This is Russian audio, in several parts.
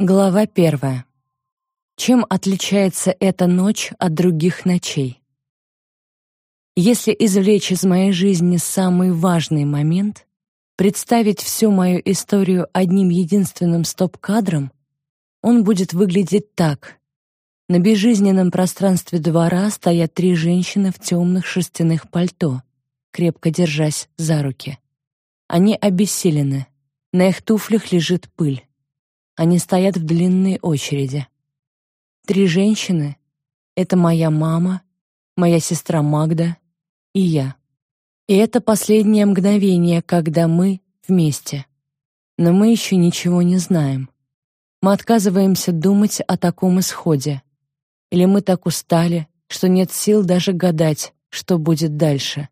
Глава первая. Чем отличается эта ночь от других ночей? Если извлечь из моей жизни самый важный момент, представить всю мою историю одним единственным стоп-кадром, он будет выглядеть так. На безжизненном пространстве двора стоят три женщины в темных шерстяных пальто, крепко держась за руки. Они обессилены. На их туфлях лежит пыль. Они стоят в длинной очереди. Три женщины — это моя мама, моя сестра Магда и я. И это последнее мгновение, когда мы вместе. Но мы еще ничего не знаем. Мы отказываемся думать о таком исходе. Или мы так устали, что нет сил даже гадать, что будет дальше.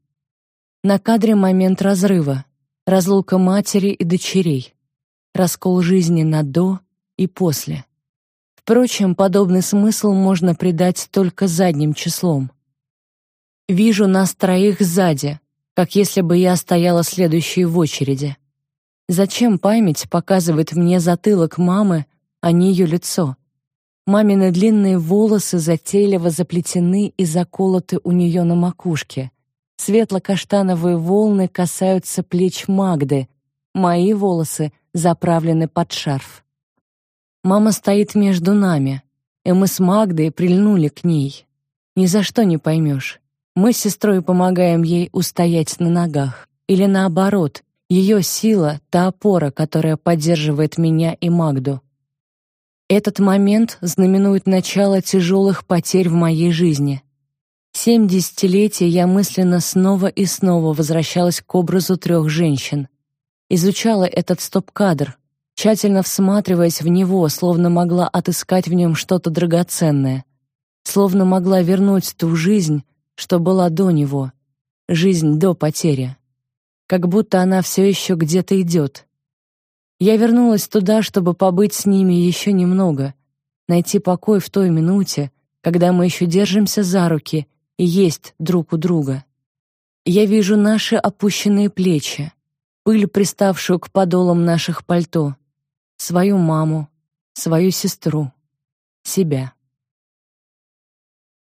На кадре момент разрыва, разлука матери и дочерей раскол жизни на «до» и «после». Впрочем, подобный смысл можно придать только задним числом. Вижу нас троих сзади, как если бы я стояла следующей в очереди. Зачем память показывает мне затылок мамы, а не ее лицо? Мамины длинные волосы затейливо заплетены и заколоты у нее на макушке. Светло-каштановые волны касаются плеч Магды. Мои волосы заправлены под шарф. Мама стоит между нами, и мы с Магдой прильнули к ней. Ни за что не поймешь. Мы с сестрой помогаем ей устоять на ногах. Или наоборот, ее сила — та опора, которая поддерживает меня и Магду. Этот момент знаменует начало тяжелых потерь в моей жизни. Семь десятилетий я мысленно снова и снова возвращалась к образу трех женщин изучала этот стоп-кадр, тщательно всматриваясь в него, словно могла отыскать в нем что-то драгоценное, словно могла вернуть ту жизнь, что была до него, жизнь до потери. Как будто она все еще где-то идет. Я вернулась туда, чтобы побыть с ними еще немного, найти покой в той минуте, когда мы еще держимся за руки и есть друг у друга. Я вижу наши опущенные плечи, пыль, приставшую к подолам наших пальто, свою маму, свою сестру, себя.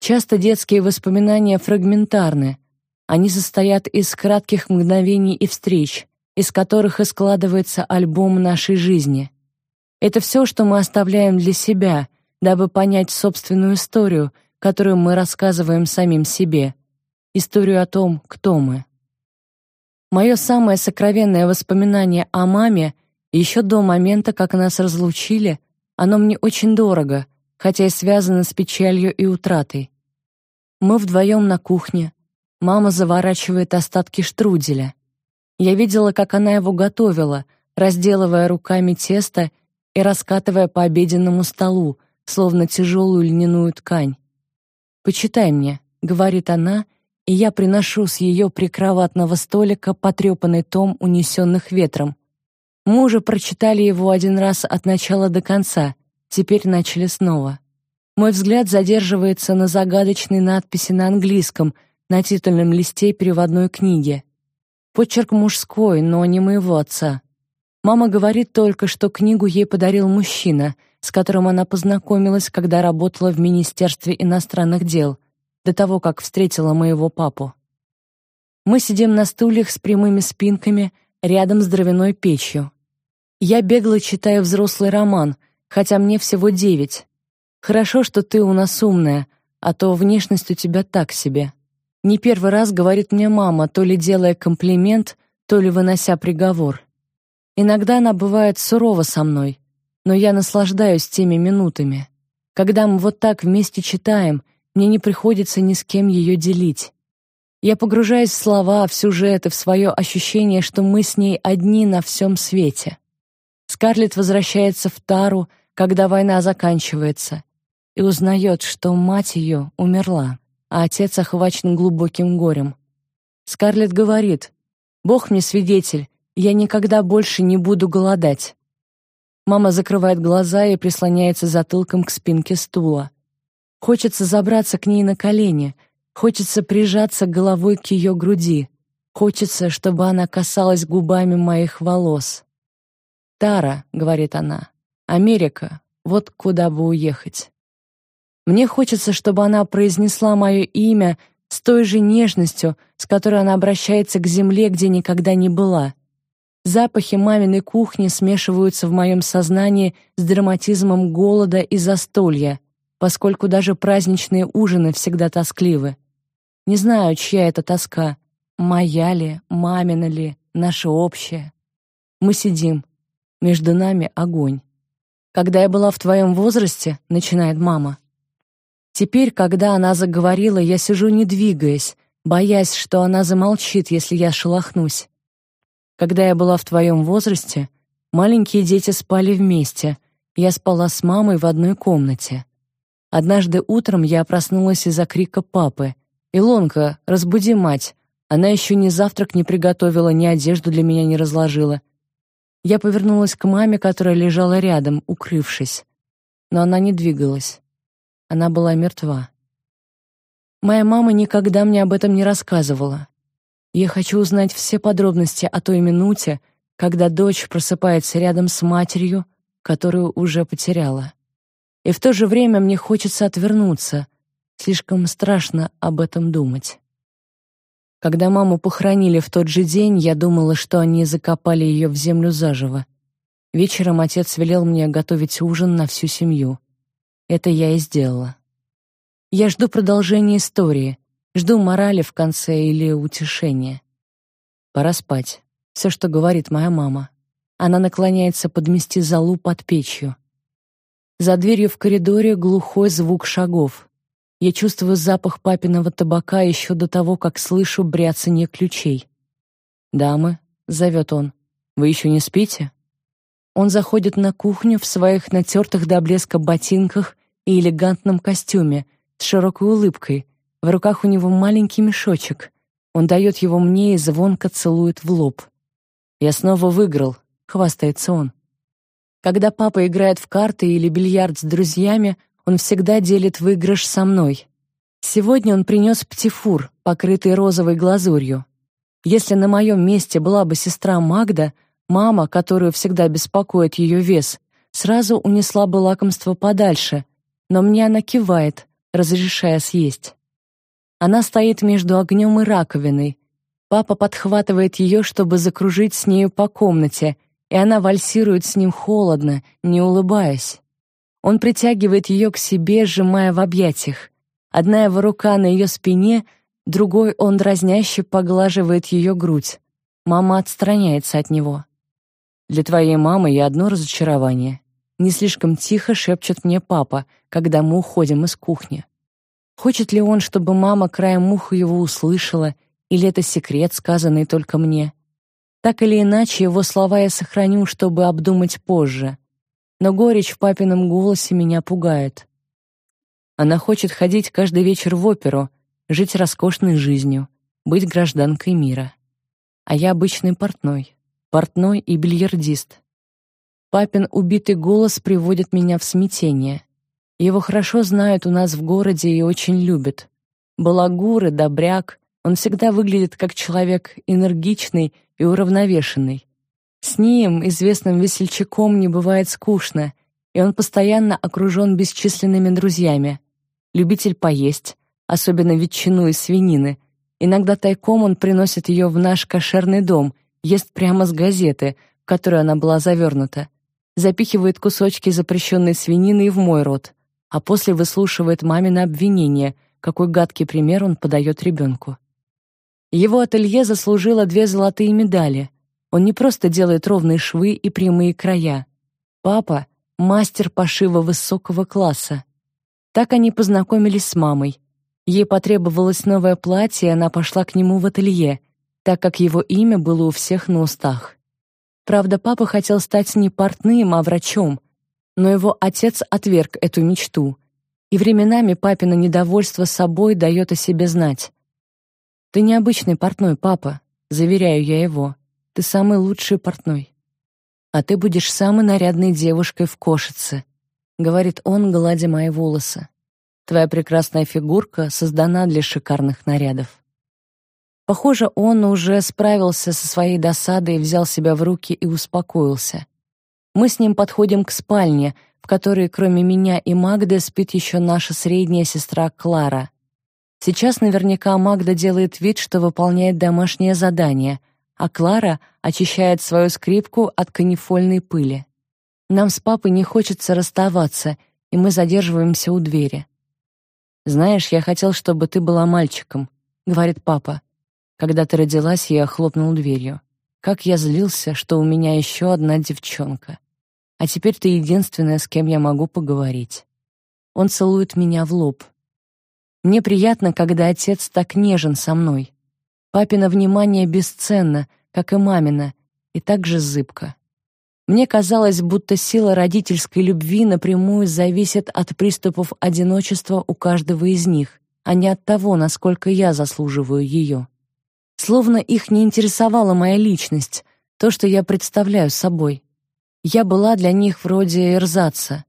Часто детские воспоминания фрагментарны. Они состоят из кратких мгновений и встреч, из которых и складывается альбом нашей жизни. Это все, что мы оставляем для себя, дабы понять собственную историю, которую мы рассказываем самим себе, историю о том, кто мы. Мое самое сокровенное воспоминание о маме еще до момента, как нас разлучили, оно мне очень дорого, хотя и связано с печалью и утратой. Мы вдвоем на кухне. Мама заворачивает остатки штруделя. Я видела, как она его готовила, разделывая руками тесто и раскатывая по обеденному столу, словно тяжелую льняную ткань. «Почитай мне», — говорит она, и я приношу с ее прикроватного столика потрепанный том унесенных ветром. Мы уже прочитали его один раз от начала до конца, теперь начали снова. Мой взгляд задерживается на загадочной надписи на английском на титульном листе переводной книги. Почерк мужской, но не моего отца. Мама говорит только, что книгу ей подарил мужчина, с которым она познакомилась, когда работала в Министерстве иностранных дел — до того, как встретила моего папу. Мы сидим на стульях с прямыми спинками рядом с дровяной печью. Я бегло читаю взрослый роман, хотя мне всего девять. Хорошо, что ты у нас умная, а то внешность у тебя так себе. Не первый раз говорит мне мама, то ли делая комплимент, то ли вынося приговор. Иногда она бывает сурова со мной, но я наслаждаюсь теми минутами. Когда мы вот так вместе читаем — мне не приходится ни с кем ее делить. Я погружаюсь в слова, в сюжеты, в свое ощущение, что мы с ней одни на всем свете. Скарлетт возвращается в Тару, когда война заканчивается, и узнает, что мать ее умерла, а отец охвачен глубоким горем. Скарлетт говорит, «Бог мне свидетель, я никогда больше не буду голодать». Мама закрывает глаза и прислоняется затылком к спинке стула. Хочется забраться к ней на колени, хочется прижаться головой к ее груди, хочется, чтобы она касалась губами моих волос. «Тара», — говорит она, — «Америка, вот куда бы уехать. Мне хочется, чтобы она произнесла мое имя с той же нежностью, с которой она обращается к земле, где никогда не была. Запахи маминой кухни смешиваются в моем сознании с драматизмом голода и застолья, поскольку даже праздничные ужины всегда тоскливы. Не знаю, чья это тоска, моя ли, мамина ли, наша общая. Мы сидим, между нами огонь. Когда я была в твоем возрасте, начинает мама. Теперь, когда она заговорила, я сижу не двигаясь, боясь, что она замолчит, если я шелохнусь. Когда я была в твоем возрасте, маленькие дети спали вместе. Я спала с мамой в одной комнате. Однажды утром я проснулась из-за крика папы. «Илонка, разбуди мать!» Она еще ни завтрак не приготовила, ни одежду для меня не разложила. Я повернулась к маме, которая лежала рядом, укрывшись. Но она не двигалась. Она была мертва. Моя мама никогда мне об этом не рассказывала. Я хочу узнать все подробности о той минуте, когда дочь просыпается рядом с матерью, которую уже потеряла. И в то же время мне хочется отвернуться. Слишком страшно об этом думать. Когда маму похоронили в тот же день, я думала, что они закопали ее в землю заживо. Вечером отец велел мне готовить ужин на всю семью. Это я и сделала. Я жду продолжения истории, жду морали в конце или утешения. Пора спать. Все, что говорит моя мама. Она наклоняется подмести залу под печью. За дверью в коридоре глухой звук шагов. Я чувствую запах папиного табака еще до того, как слышу бряцанье ключей. «Дамы», — зовет он, — «вы еще не спите?» Он заходит на кухню в своих натертых до блеска ботинках и элегантном костюме, с широкой улыбкой. В руках у него маленький мешочек. Он дает его мне и звонко целует в лоб. «Я снова выиграл», — хвастается он. Когда папа играет в карты или бильярд с друзьями, он всегда делит выигрыш со мной. Сегодня он принес птифур, покрытый розовой глазурью. Если на моем месте была бы сестра Магда, мама, которую всегда беспокоит ее вес, сразу унесла бы лакомство подальше, но мне она кивает, разрешая съесть. Она стоит между огнем и раковиной. Папа подхватывает ее, чтобы закружить с нею по комнате, и она вальсирует с ним холодно, не улыбаясь. Он притягивает ее к себе, сжимая в объятиях. Одна его рука на ее спине, другой он дразняще поглаживает ее грудь. Мама отстраняется от него. «Для твоей мамы я одно разочарование», — не слишком тихо шепчет мне папа, когда мы уходим из кухни. Хочет ли он, чтобы мама краем уха его услышала, или это секрет, сказанный только мне? Так или иначе, его слова я сохраню, чтобы обдумать позже но горечь в папином голосе меня пугает. Она хочет ходить каждый вечер в оперу, жить роскошной жизнью, быть гражданкой мира. А я обычный портной, портной и бильярдист. Папин убитый голос приводит меня в смятение. Его хорошо знают у нас в городе и очень любят. Балагур и добряк, он всегда выглядит как человек энергичный и уравновешенный. С ним, известным весельчаком, не бывает скучно, и он постоянно окружен бесчисленными друзьями. Любитель поесть, особенно ветчину и свинины. Иногда тайком он приносит ее в наш кошерный дом, ест прямо с газеты, в которую она была завернута. Запихивает кусочки запрещенной свинины в мой рот, а после выслушивает мамины обвинения, какой гадкий пример он подает ребенку. Его ателье заслужило две золотые медали — он не просто делает ровные швы и прямые края. Папа — мастер пошива высокого класса. Так они познакомились с мамой. Ей потребовалось новое платье, и она пошла к нему в ателье, так как его имя было у всех на устах. Правда, папа хотел стать не портным, а врачом, но его отец отверг эту мечту, и временами папино недовольство собой дает о себе знать. «Ты необычный портной, папа», — заверяю я его. Ты самый лучший портной. А ты будешь самой нарядной девушкой в кошице, говорит он, гладя мои волосы. Твоя прекрасная фигурка создана для шикарных нарядов. Похоже, он уже справился со своей досадой, взял себя в руки и успокоился. Мы с ним подходим к спальне, в которой кроме меня и Магды спит еще наша средняя сестра Клара. Сейчас наверняка Магда делает вид, что выполняет домашнее задание, а Клара очищает свою скрипку от канифольной пыли. Нам с папой не хочется расставаться, и мы задерживаемся у двери. «Знаешь, я хотел, чтобы ты была мальчиком», — говорит папа. Когда ты родилась, я хлопнул дверью. Как я злился, что у меня еще одна девчонка. А теперь ты единственная, с кем я могу поговорить. Он целует меня в лоб. Мне приятно, когда отец так нежен со мной. Папина внимание бесценно, как и мамина, и так же зыбко. Мне казалось, будто сила родительской любви напрямую зависит от приступов одиночества у каждого из них, а не от того, насколько я заслуживаю ее. Словно их не интересовала моя личность, то, что я представляю собой. Я была для них вроде эрзаца.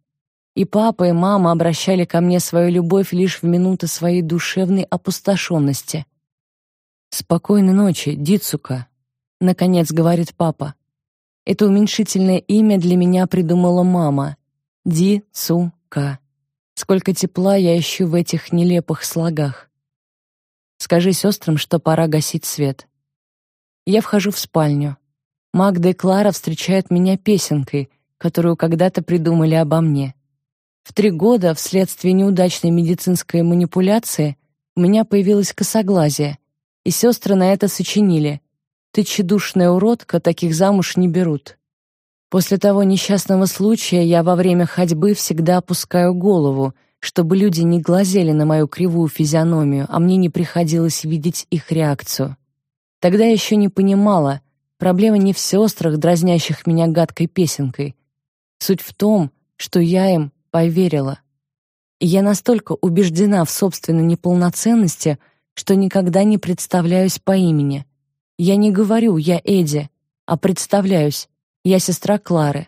И папа, и мама обращали ко мне свою любовь лишь в минуты своей душевной опустошенности. «Спокойной ночи, Дицука», — наконец говорит папа. Это уменьшительное имя для меня придумала мама. Ди-цу-ка. Сколько тепла я ищу в этих нелепых слогах. Скажи сестрам, что пора гасить свет. Я вхожу в спальню. Магда и Клара встречают меня песенкой, которую когда-то придумали обо мне. В три года, вследствие неудачной медицинской манипуляции, у меня появилось косоглазие, и сестры на это сочинили. «Ты тщедушная уродка, таких замуж не берут». После того несчастного случая я во время ходьбы всегда опускаю голову — чтобы люди не глазели на мою кривую физиономию, а мне не приходилось видеть их реакцию. Тогда я еще не понимала, проблема не в сестрах, дразнящих меня гадкой песенкой. Суть в том, что я им поверила. Я настолько убеждена в собственной неполноценности, что никогда не представляюсь по имени. Я не говорю «я Эдди», а представляюсь «я сестра Клары».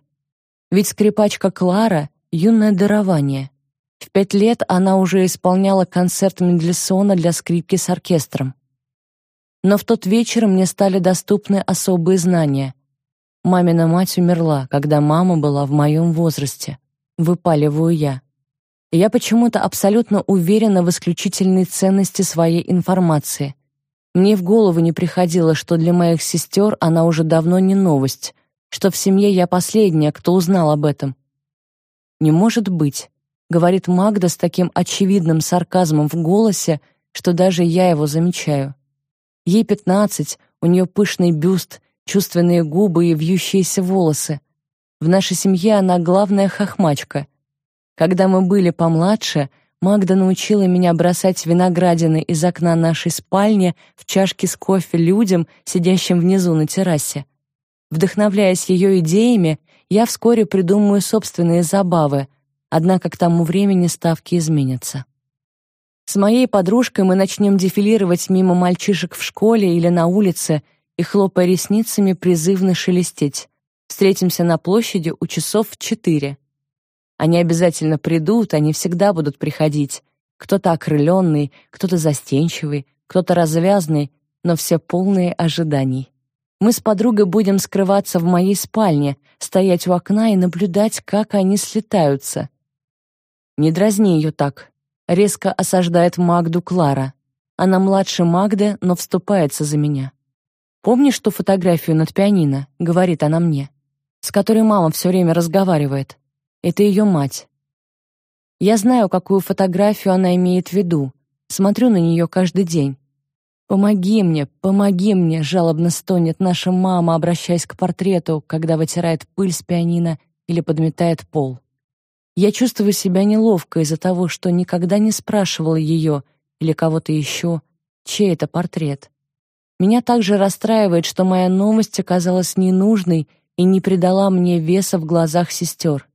Ведь скрипачка Клара — юное дарование — в пять лет она уже исполняла концерт Мендельсона для скрипки с оркестром. Но в тот вечер мне стали доступны особые знания. Мамина мать умерла, когда мама была в моем возрасте. Выпаливаю я. я почему-то абсолютно уверена в исключительной ценности своей информации. Мне в голову не приходило, что для моих сестер она уже давно не новость, что в семье я последняя, кто узнал об этом. Не может быть говорит Магда с таким очевидным сарказмом в голосе, что даже я его замечаю. Ей пятнадцать, у нее пышный бюст, чувственные губы и вьющиеся волосы. В нашей семье она главная хохмачка. Когда мы были помладше, Магда научила меня бросать виноградины из окна нашей спальни в чашки с кофе людям, сидящим внизу на террасе. Вдохновляясь ее идеями, я вскоре придумаю собственные забавы — Однако к тому времени ставки изменятся. С моей подружкой мы начнем дефилировать мимо мальчишек в школе или на улице и, хлопая ресницами, призывно шелестеть. Встретимся на площади у часов в четыре. Они обязательно придут, они всегда будут приходить. Кто-то окрыленный, кто-то застенчивый, кто-то развязный, но все полные ожиданий. Мы с подругой будем скрываться в моей спальне, стоять у окна и наблюдать, как они слетаются. «Не дразни ее так», — резко осаждает Магду Клара. Она младше Магды, но вступается за меня. «Помнишь ту фотографию над пианино?» — говорит она мне. «С которой мама все время разговаривает. Это ее мать». Я знаю, какую фотографию она имеет в виду. Смотрю на нее каждый день. «Помоги мне, помоги мне!» — жалобно стонет наша мама, обращаясь к портрету, когда вытирает пыль с пианино или подметает пол. Я чувствую себя неловко из-за того, что никогда не спрашивала ее или кого-то еще, чей это портрет. Меня также расстраивает, что моя новость оказалась ненужной и не придала мне веса в глазах сестер.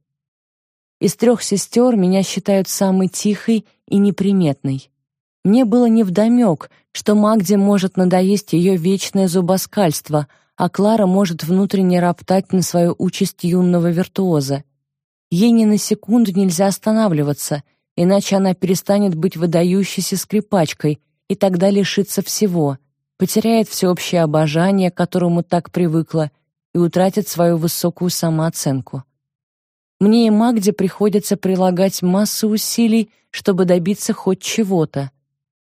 Из трех сестер меня считают самой тихой и неприметной. Мне было невдомек, что Магде может надоесть ее вечное зубоскальство, а Клара может внутренне роптать на свою участь юного виртуоза. Ей ни на секунду нельзя останавливаться, иначе она перестанет быть выдающейся скрипачкой и тогда лишится всего, потеряет всеобщее обожание, к которому так привыкла, и утратит свою высокую самооценку. Мне и Магде приходится прилагать массу усилий, чтобы добиться хоть чего-то.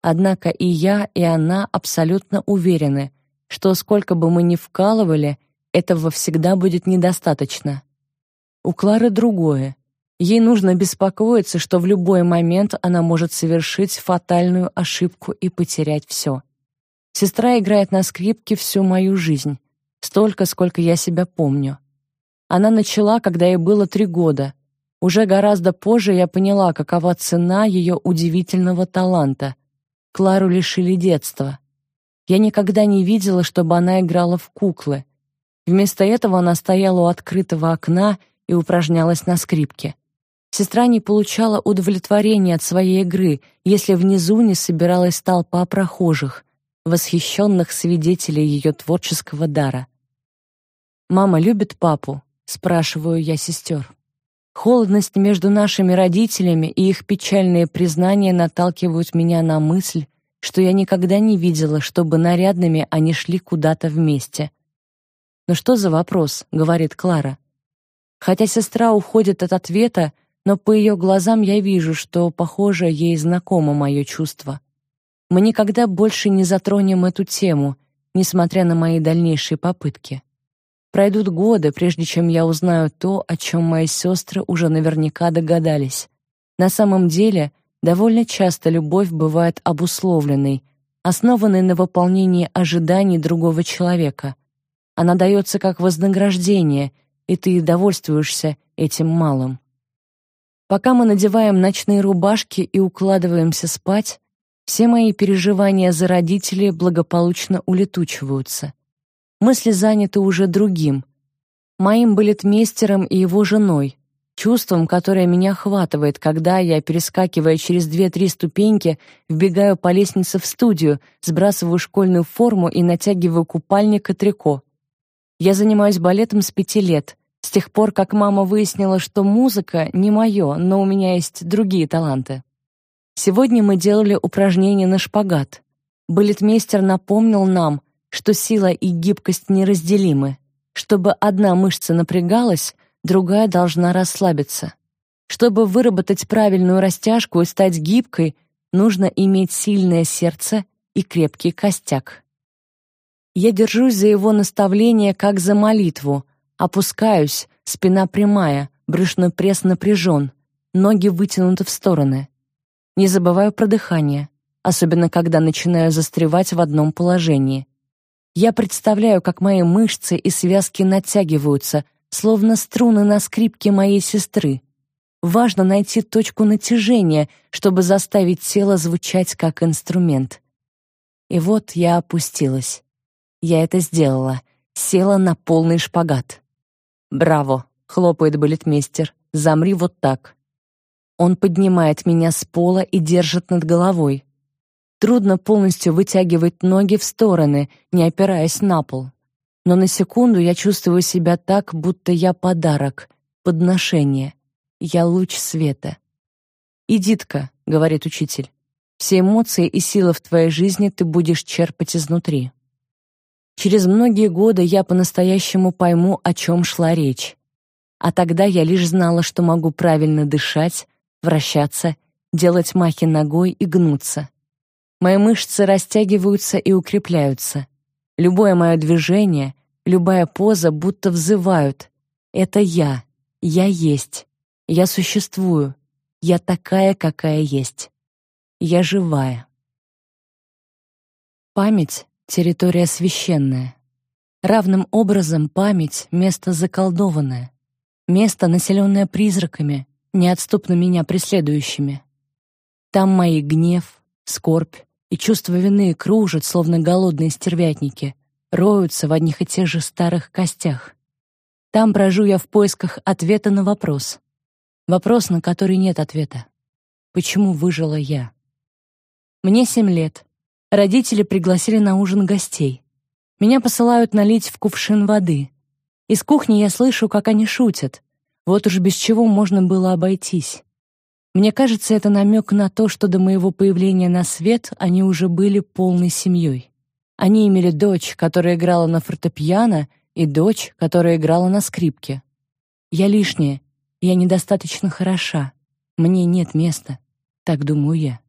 Однако и я, и она абсолютно уверены, что сколько бы мы ни вкалывали, этого всегда будет недостаточно. У Клары другое. Ей нужно беспокоиться, что в любой момент она может совершить фатальную ошибку и потерять все. Сестра играет на скрипке всю мою жизнь, столько, сколько я себя помню. Она начала, когда ей было три года. Уже гораздо позже я поняла, какова цена ее удивительного таланта. Клару лишили детства. Я никогда не видела, чтобы она играла в куклы. Вместо этого она стояла у открытого окна и упражнялась на скрипке. Сестра не получала удовлетворения от своей игры, если внизу не собиралась толпа прохожих, восхищенных свидетелей ее творческого дара. «Мама любит папу?» — спрашиваю я сестер. Холодность между нашими родителями и их печальные признания наталкивают меня на мысль, что я никогда не видела, чтобы нарядными они шли куда-то вместе. «Ну что за вопрос?» — говорит Клара. Хотя сестра уходит от ответа, но по ее глазам я вижу, что, похоже, ей знакомо мое чувство. Мы никогда больше не затронем эту тему, несмотря на мои дальнейшие попытки. Пройдут годы, прежде чем я узнаю то, о чем мои сестры уже наверняка догадались. На самом деле, довольно часто любовь бывает обусловленной, основанной на выполнении ожиданий другого человека. Она дается как вознаграждение, и ты довольствуешься этим малым. Пока мы надеваем ночные рубашки и укладываемся спать, все мои переживания за родителей благополучно улетучиваются. Мысли заняты уже другим. Моим балетмейстером и его женой, чувством, которое меня охватывает, когда я, перескакивая через две-три ступеньки, вбегаю по лестнице в студию, сбрасываю школьную форму и натягиваю купальник и трико. Я занимаюсь балетом с пяти лет, с тех пор, как мама выяснила, что музыка не мое, но у меня есть другие таланты. Сегодня мы делали упражнение на шпагат. Балетмейстер напомнил нам, что сила и гибкость неразделимы. Чтобы одна мышца напрягалась, другая должна расслабиться. Чтобы выработать правильную растяжку и стать гибкой, нужно иметь сильное сердце и крепкий костяк. Я держусь за его наставление как за молитву, опускаюсь, спина прямая, брюшной пресс напряжен, ноги вытянуты в стороны. Не забываю про дыхание, особенно когда начинаю застревать в одном положении. Я представляю, как мои мышцы и связки натягиваются, словно струны на скрипке моей сестры. Важно найти точку натяжения, чтобы заставить тело звучать как инструмент. И вот я опустилась. Я это сделала. Села на полный шпагат. «Браво!» — хлопает балетмейстер. «Замри вот так. Он поднимает меня с пола и держит над головой. Трудно полностью вытягивать ноги в стороны, не опираясь на пол. Но на секунду я чувствую себя так, будто я подарок, подношение. Я луч света. «Идитка», — говорит учитель, — «все эмоции и силы в твоей жизни ты будешь черпать изнутри». Через многие годы я по-настоящему пойму, о чем шла речь. А тогда я лишь знала, что могу правильно дышать, вращаться, делать махи ногой и гнуться. Мои мышцы растягиваются и укрепляются. Любое мое движение, любая поза будто взывают. Это я. Я есть. Я существую. Я такая, какая есть. Я живая. Память — территория священная. Равным образом память — место заколдованное. Место, населенное призраками, неотступно меня преследующими. Там мои гнев, скорбь и чувство вины кружат, словно голодные стервятники, роются в одних и тех же старых костях. Там брожу я в поисках ответа на вопрос. Вопрос, на который нет ответа. Почему выжила я? Мне семь лет. Родители пригласили на ужин гостей. Меня посылают налить в кувшин воды. Из кухни я слышу, как они шутят. Вот уж без чего можно было обойтись. Мне кажется, это намек на то, что до моего появления на свет они уже были полной семьей. Они имели дочь, которая играла на фортепиано, и дочь, которая играла на скрипке. Я лишняя, Я недостаточно хороша. Мне нет места. Так думаю я.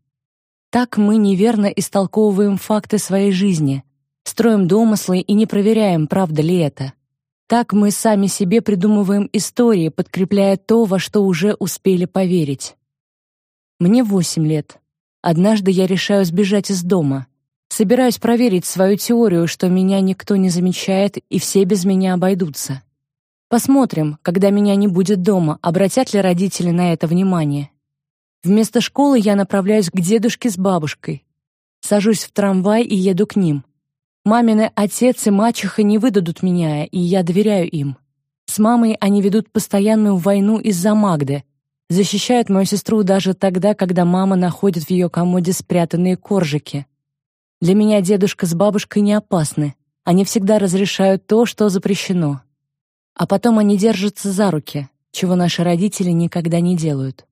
Так мы неверно истолковываем факты своей жизни, строим домыслы и не проверяем, правда ли это. Так мы сами себе придумываем истории, подкрепляя то, во что уже успели поверить. Мне восемь лет. Однажды я решаю сбежать из дома. Собираюсь проверить свою теорию, что меня никто не замечает и все без меня обойдутся. Посмотрим, когда меня не будет дома, обратят ли родители на это внимание. Вместо школы я направляюсь к дедушке с бабушкой. Сажусь в трамвай и еду к ним. Мамины отец и мачеха не выдадут меня, и я доверяю им. С мамой они ведут постоянную войну из-за Магды, защищают мою сестру даже тогда, когда мама находит в ее комоде спрятанные коржики. Для меня дедушка с бабушкой не опасны. Они всегда разрешают то, что запрещено а потом они держатся за руки, чего наши родители никогда не делают.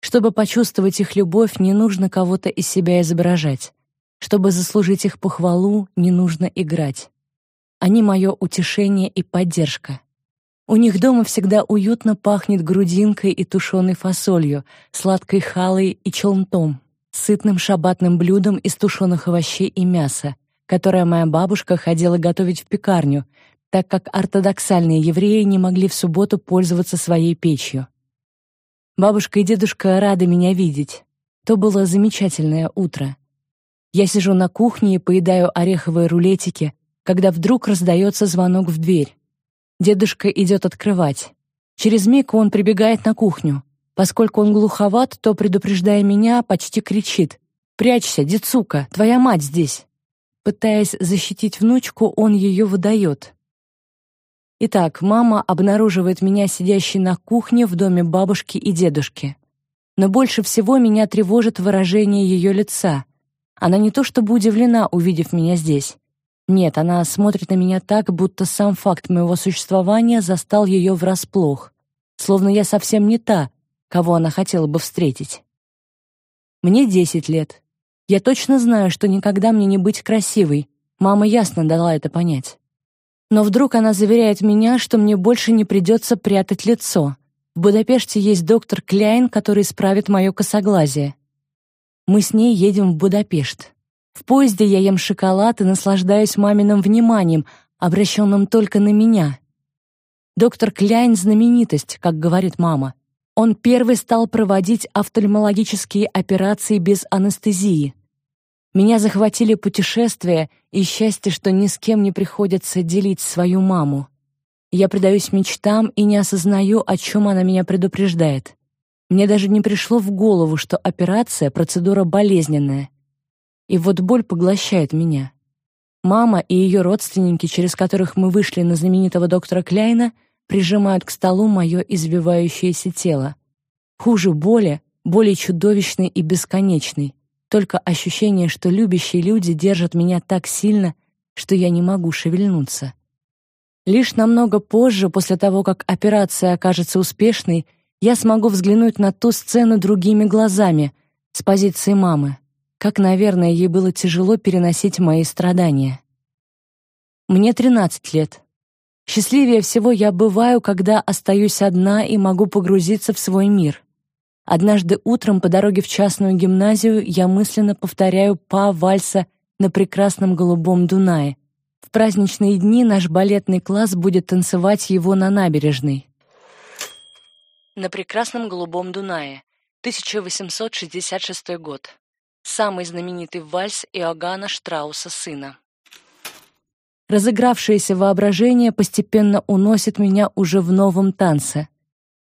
Чтобы почувствовать их любовь, не нужно кого-то из себя изображать. Чтобы заслужить их похвалу, не нужно играть. Они мое утешение и поддержка. У них дома всегда уютно пахнет грудинкой и тушеной фасолью, сладкой халой и челнтом, сытным шабатным блюдом из тушеных овощей и мяса, которое моя бабушка ходила готовить в пекарню, так как ортодоксальные евреи не могли в субботу пользоваться своей печью. Бабушка и дедушка рады меня видеть. То было замечательное утро. Я сижу на кухне и поедаю ореховые рулетики, когда вдруг раздается звонок в дверь. Дедушка идет открывать. Через миг он прибегает на кухню. Поскольку он глуховат, то, предупреждая меня, почти кричит. «Прячься, децука, твоя мать здесь!» Пытаясь защитить внучку, он ее выдает. Итак, мама обнаруживает меня сидящей на кухне в доме бабушки и дедушки. Но больше всего меня тревожит выражение ее лица. Она не то чтобы удивлена, увидев меня здесь. Нет, она смотрит на меня так, будто сам факт моего существования застал ее врасплох. Словно я совсем не та, кого она хотела бы встретить. Мне десять лет. Я точно знаю, что никогда мне не быть красивой. Мама ясно дала это понять. Но вдруг она заверяет меня, что мне больше не придется прятать лицо. В Будапеште есть доктор Кляйн, который исправит мое косоглазие. Мы с ней едем в Будапешт. В поезде я ем шоколад и наслаждаюсь маминым вниманием, обращенным только на меня. Доктор Кляйн — знаменитость, как говорит мама. Он первый стал проводить офтальмологические операции без анестезии. Меня захватили путешествия и счастье, что ни с кем не приходится делить свою маму. Я предаюсь мечтам и не осознаю, о чем она меня предупреждает. Мне даже не пришло в голову, что операция — процедура болезненная. И вот боль поглощает меня. Мама и ее родственники, через которых мы вышли на знаменитого доктора Кляйна, прижимают к столу мое извивающееся тело. Хуже боли, более чудовищной и бесконечной только ощущение, что любящие люди держат меня так сильно, что я не могу шевельнуться. Лишь намного позже, после того, как операция окажется успешной, я смогу взглянуть на ту сцену другими глазами, с позиции мамы. Как, наверное, ей было тяжело переносить мои страдания. Мне 13 лет. Счастливее всего я бываю, когда остаюсь одна и могу погрузиться в свой мир. Однажды утром по дороге в частную гимназию я мысленно повторяю па вальса на прекрасном голубом Дунае. В праздничные дни наш балетный класс будет танцевать его на набережной. На прекрасном голубом Дунае, 1866 год. Самый знаменитый вальс Иоганна Штрауса сына. Разыгравшееся воображение постепенно уносит меня уже в новом танце.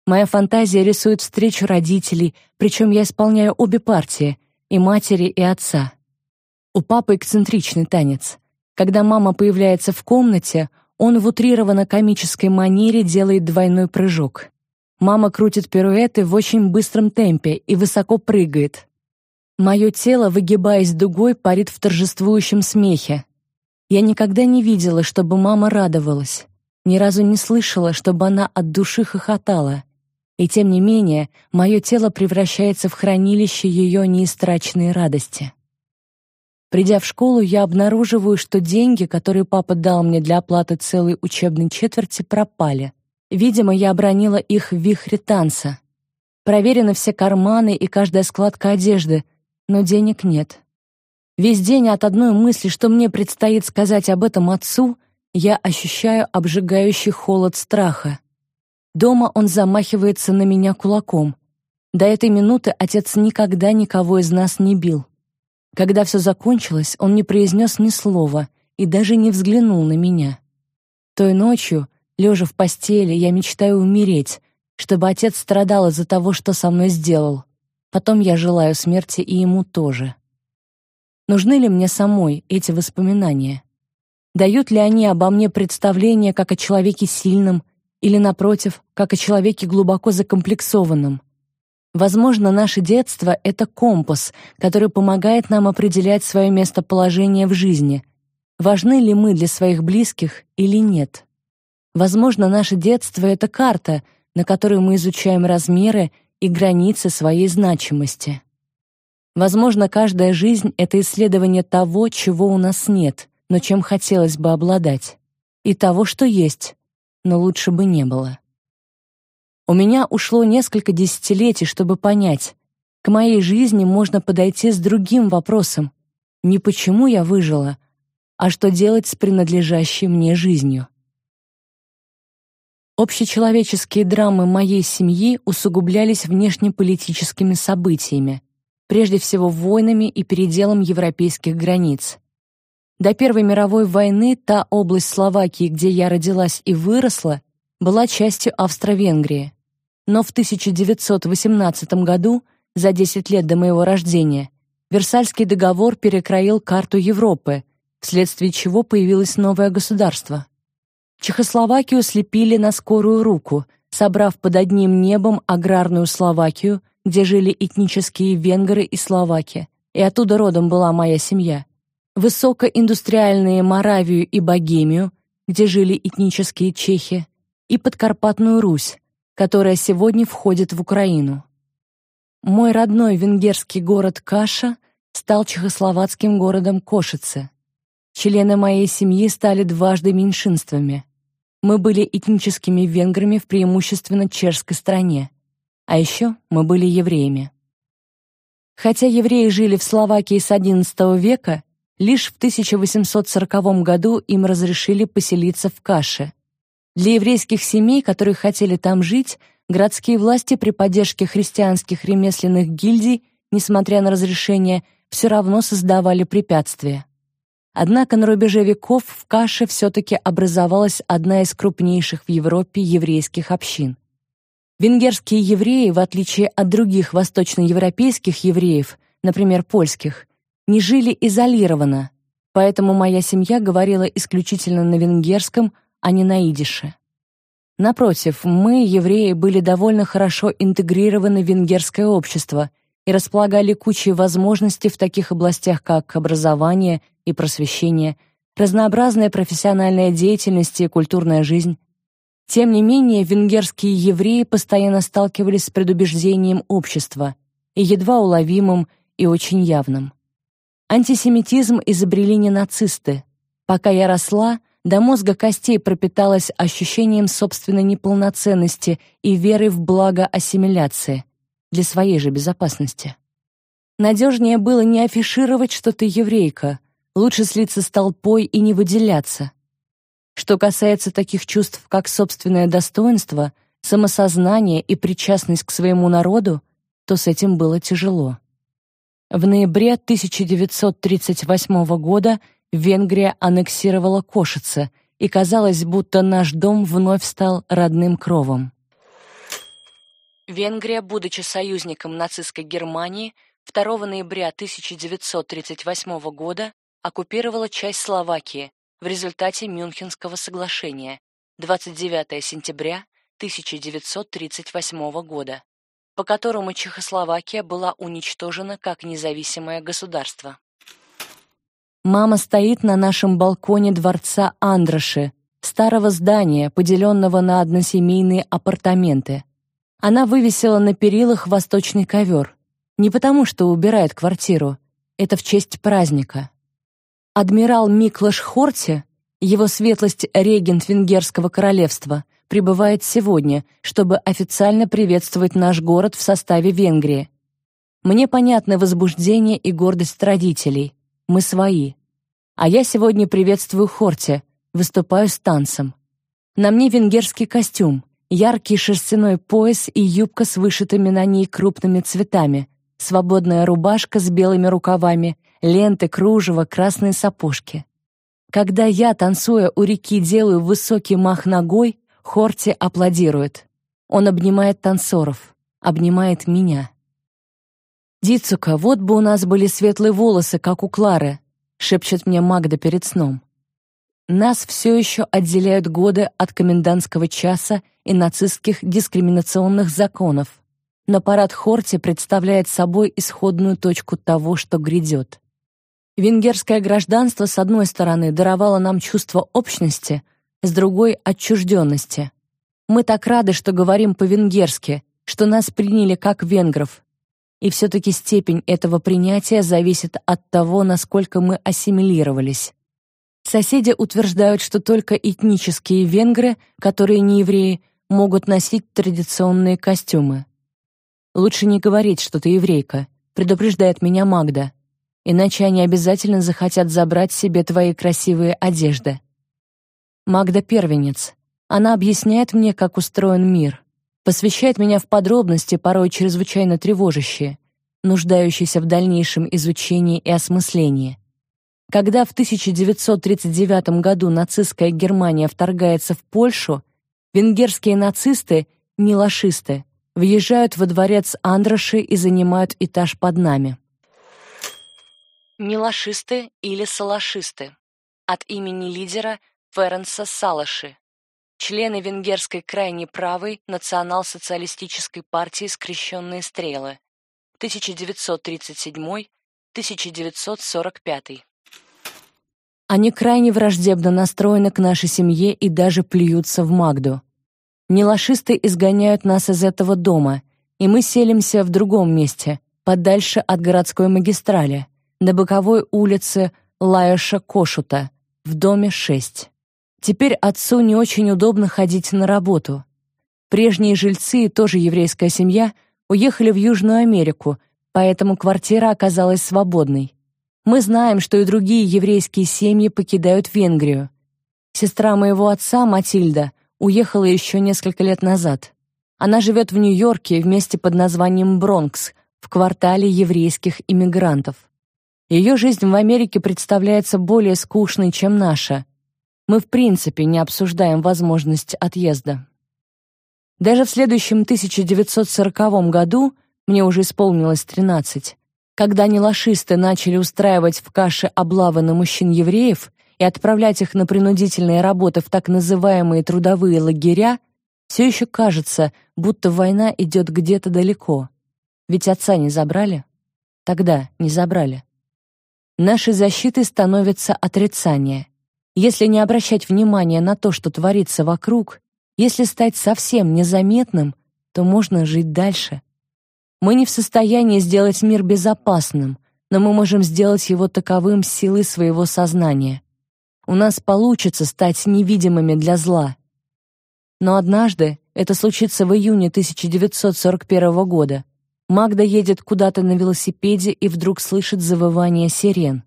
Моя фантазия рисует встречу родителей, причем я исполняю обе партии, и матери, и отца. У папы эксцентричный танец. Когда мама появляется в комнате, он в утрированно-комической манере делает двойной прыжок. Мама крутит пируэты в очень быстром темпе и высоко прыгает. Мое тело, выгибаясь дугой, парит в торжествующем смехе. Я никогда не видела, чтобы мама радовалась. Ни разу не слышала, чтобы она от души хохотала. И тем не менее, мое тело превращается в хранилище ее неистраченной радости. Придя в школу, я обнаруживаю, что деньги, которые папа дал мне для оплаты целой учебной четверти, пропали. Видимо, я обронила их в вихре танца. Проверены все карманы и каждая складка одежды, но денег нет. Весь день от одной мысли, что мне предстоит сказать об этом отцу, я ощущаю обжигающий холод страха. Дома он замахивается на меня кулаком. До этой минуты отец никогда никого из нас не бил. Когда все закончилось, он не произнес ни слова и даже не взглянул на меня. Той ночью, лежа в постели, я мечтаю умереть, чтобы отец страдал из-за того, что со мной сделал. Потом я желаю смерти и ему тоже. Нужны ли мне самой эти воспоминания? Дают ли они обо мне представление как о человеке сильном или, напротив, как о человеке глубоко закомплексованном? Возможно, наше детство — это компас, который помогает нам определять свое местоположение в жизни. Важны ли мы для своих близких или нет? Возможно, наше детство — это карта, на которой мы изучаем размеры и границы своей значимости. Возможно, каждая жизнь — это исследование того, чего у нас нет, но чем хотелось бы обладать, и того, что есть, но лучше бы не было. У меня ушло несколько десятилетий, чтобы понять, к моей жизни можно подойти с другим вопросом. Не почему я выжила, а что делать с принадлежащей мне жизнью. Общечеловеческие драмы моей семьи усугублялись внешнеполитическими событиями, прежде всего войнами и переделом европейских границ. До Первой мировой войны та область Словакии, где я родилась и выросла, была частью Австро-Венгрии. Но в 1918 году, за 10 лет до моего рождения, Версальский договор перекроил карту Европы, вследствие чего появилось новое государство. Чехословакию слепили на скорую руку, собрав под одним небом аграрную Словакию, где жили этнические венгры и словаки, и оттуда родом была моя семья, высокоиндустриальные Моравию и Богемию, где жили этнические чехи, и Подкарпатную Русь, которая сегодня входит в Украину. Мой родной венгерский город Каша стал чехословацким городом Кошице. Члены моей семьи стали дважды меньшинствами. Мы были этническими венграми в преимущественно чешской стране. А еще мы были евреями. Хотя евреи жили в Словакии с XI века, лишь в 1840 году им разрешили поселиться в Каше — для еврейских семей, которые хотели там жить, городские власти при поддержке христианских ремесленных гильдий, несмотря на разрешение, все равно создавали препятствия. Однако на рубеже веков в Каше все-таки образовалась одна из крупнейших в Европе еврейских общин. Венгерские евреи, в отличие от других восточноевропейских евреев, например, польских, не жили изолированно, поэтому моя семья говорила исключительно на венгерском, а не на идише. Напротив, мы, евреи, были довольно хорошо интегрированы в венгерское общество и располагали кучей возможностей в таких областях, как образование и просвещение, разнообразная профессиональная деятельность и культурная жизнь. Тем не менее, венгерские евреи постоянно сталкивались с предубеждением общества, и едва уловимым, и очень явным. Антисемитизм изобрели не нацисты. Пока я росла, до мозга костей пропиталась ощущением собственной неполноценности и верой в благо ассимиляции для своей же безопасности. Надежнее было не афишировать, что ты еврейка, лучше слиться с толпой и не выделяться. Что касается таких чувств, как собственное достоинство, самосознание и причастность к своему народу, то с этим было тяжело. В ноябре 1938 года Венгрия аннексировала Кошице, и казалось, будто наш дом вновь стал родным кровом. Венгрия, будучи союзником нацистской Германии, 2 ноября 1938 года оккупировала часть Словакии в результате Мюнхенского соглашения 29 сентября 1938 года, по которому Чехословакия была уничтожена как независимое государство. Мама стоит на нашем балконе дворца Андроши, старого здания, поделенного на односемейные апартаменты. Она вывесила на перилах восточный ковер. Не потому, что убирает квартиру. Это в честь праздника. Адмирал Миклаш Хорти, его светлость регент Венгерского королевства, прибывает сегодня, чтобы официально приветствовать наш город в составе Венгрии. Мне понятны возбуждение и гордость родителей. Мы свои. А я сегодня приветствую Хорти, выступаю с танцем. На мне венгерский костюм, яркий шерстяной пояс и юбка с вышитыми на ней крупными цветами, свободная рубашка с белыми рукавами, ленты, кружево, красные сапожки. Когда я, танцуя у реки, делаю высокий мах ногой, Хорти аплодирует. Он обнимает танцоров, обнимает меня. «Дицука, вот бы у нас были светлые волосы, как у Клары», шепчет мне Магда перед сном. Нас все еще отделяют годы от комендантского часа и нацистских дискриминационных законов. Но парад Хорти представляет собой исходную точку того, что грядет. Венгерское гражданство, с одной стороны, даровало нам чувство общности, с другой — отчужденности. Мы так рады, что говорим по-венгерски, что нас приняли как венгров, и все-таки степень этого принятия зависит от того, насколько мы ассимилировались. Соседи утверждают, что только этнические венгры, которые не евреи, могут носить традиционные костюмы. «Лучше не говорить, что ты еврейка», — предупреждает меня Магда. «Иначе они обязательно захотят забрать себе твои красивые одежды». Магда — первенец. Она объясняет мне, как устроен мир посвящает меня в подробности, порой чрезвычайно тревожащие, нуждающиеся в дальнейшем изучении и осмыслении. Когда в 1939 году нацистская Германия вторгается в Польшу, венгерские нацисты, милашисты, въезжают во дворец Андраши и занимают этаж под нами. Милашисты или салашисты от имени лидера Ференса Салаши, члены венгерской крайне правой национал-социалистической партии «Скрещенные стрелы» 1937-1945. Они крайне враждебно настроены к нашей семье и даже плюются в Магду. Нелашисты изгоняют нас из этого дома, и мы селимся в другом месте, подальше от городской магистрали, на боковой улице Лаеша-Кошута, в доме 6. Теперь отцу не очень удобно ходить на работу. Прежние жильцы, тоже еврейская семья, уехали в Южную Америку, поэтому квартира оказалась свободной. Мы знаем, что и другие еврейские семьи покидают Венгрию. Сестра моего отца, Матильда, уехала еще несколько лет назад. Она живет в Нью-Йорке в месте под названием Бронкс, в квартале еврейских иммигрантов. Ее жизнь в Америке представляется более скучной, чем наша мы в принципе не обсуждаем возможность отъезда. Даже в следующем 1940 году, мне уже исполнилось 13, когда нелашисты начали устраивать в каше облавы на мужчин-евреев и отправлять их на принудительные работы в так называемые трудовые лагеря, все еще кажется, будто война идет где-то далеко. Ведь отца не забрали? Тогда не забрали. Нашей защитой становится отрицание — если не обращать внимания на то, что творится вокруг, если стать совсем незаметным, то можно жить дальше. Мы не в состоянии сделать мир безопасным, но мы можем сделать его таковым силой своего сознания. У нас получится стать невидимыми для зла. Но однажды, это случится в июне 1941 года, Магда едет куда-то на велосипеде и вдруг слышит завывание сирен.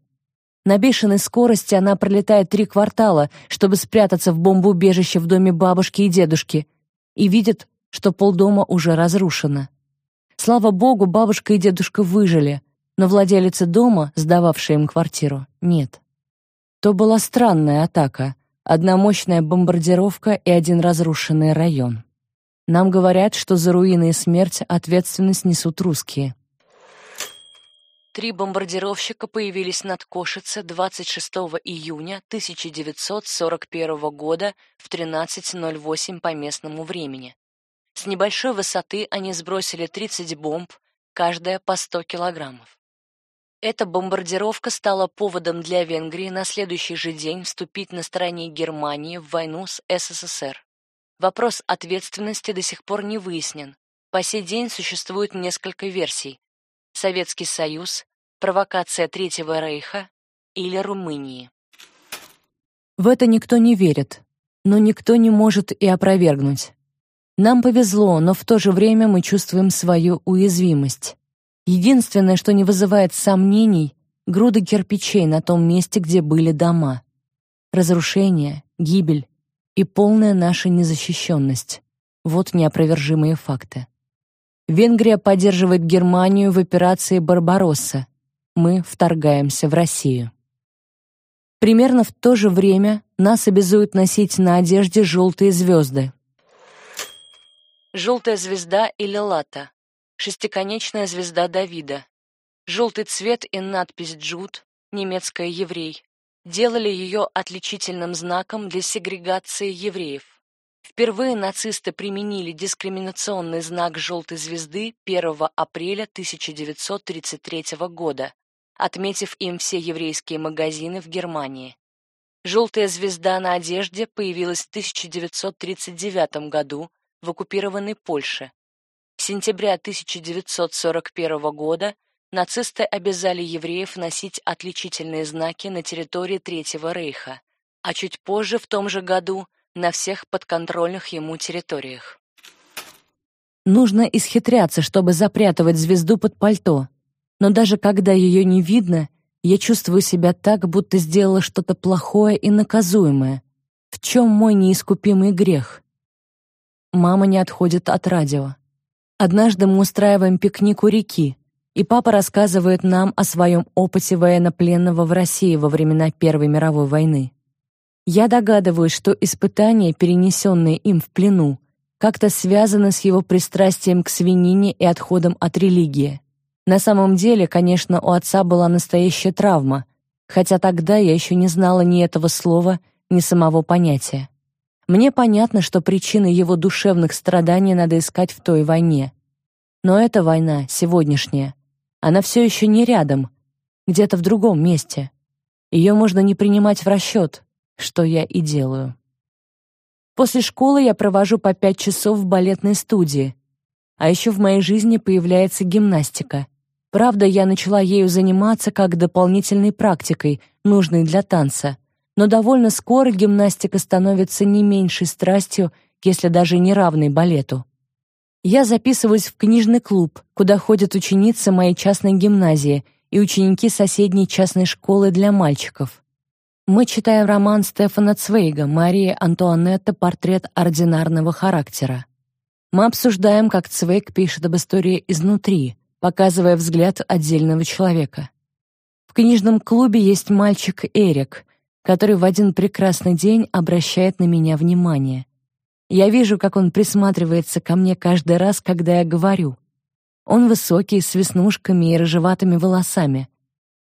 На бешеной скорости она пролетает три квартала, чтобы спрятаться в бомбоубежище в доме бабушки и дедушки, и видит, что полдома уже разрушено. Слава богу, бабушка и дедушка выжили, но владелица дома, сдававшая им квартиру, нет. То была странная атака, одна мощная бомбардировка и один разрушенный район. Нам говорят, что за руины и смерть ответственность несут русские. Три бомбардировщика появились над Кошице 26 июня 1941 года в 13.08 по местному времени. С небольшой высоты они сбросили 30 бомб, каждая по 100 килограммов. Эта бомбардировка стала поводом для Венгрии на следующий же день вступить на стороне Германии в войну с СССР. Вопрос ответственности до сих пор не выяснен. По сей день существует несколько версий. Советский Союз, провокация Третьего Рейха или Румынии. В это никто не верит. но никто не может и опровергнуть. Нам повезло, но в то же время мы чувствуем свою уязвимость. Единственное, что не вызывает сомнений — груды кирпичей на том месте, где были дома. Разрушение, гибель и полная наша незащищенность. Вот неопровержимые факты. Венгрия поддерживает Германию в операции «Барбаросса». Мы вторгаемся в Россию. Примерно в то же время нас обязуют носить на одежде желтые звезды. Желтая звезда или лата. Шестиконечная звезда Давида. Желтый цвет и надпись «Джуд», немецкая «Еврей», делали ее отличительным знаком для сегрегации евреев. Впервые нацисты применили дискриминационный знак желтой звезды 1 апреля 1933 года, отметив им все еврейские магазины в Германии. Желтая звезда на одежде появилась в 1939 году в оккупированной Польше. В сентябре 1941 года нацисты обязали евреев носить отличительные знаки на территории Третьего Рейха, а чуть позже, в том же году, на всех подконтрольных ему территориях. Нужно исхитряться, чтобы запрятывать звезду под пальто. Но даже когда ее не видно, я чувствую себя так, будто сделала что-то плохое и наказуемое. В чем мой неискупимый грех? Мама не отходит от радио. Однажды мы устраиваем пикник у реки, и папа рассказывает нам о своем опыте военнопленного в России во времена Первой мировой войны. Я догадываюсь, что испытания, перенесенные им в плену, как-то связаны с его пристрастием к свинине и отходом от религии. На самом деле, конечно, у отца была настоящая травма, хотя тогда я еще не знала ни этого слова, ни самого понятия. Мне понятно, что причины его душевных страданий надо искать в той войне. Но эта война, сегодняшняя, она все еще не рядом, где-то в другом месте. Ее можно не принимать в расчет, что я и делаю. После школы я провожу по пять часов в балетной студии. А еще в моей жизни появляется гимнастика. Правда, я начала ею заниматься как дополнительной практикой, нужной для танца — но довольно скоро гимнастика становится не меньшей страстью, если даже не равной балету. Я записываюсь в книжный клуб, куда ходят ученицы моей частной гимназии и ученики соседней частной школы для мальчиков. Мы читаем роман Стефана Цвейга «Мария Антуанетта. Портрет ординарного характера». Мы обсуждаем, как Цвейг пишет об истории изнутри, показывая взгляд отдельного человека. В книжном клубе есть мальчик Эрик, который в один прекрасный день обращает на меня внимание. Я вижу, как он присматривается ко мне каждый раз, когда я говорю. Он высокий, с веснушками и рыжеватыми волосами.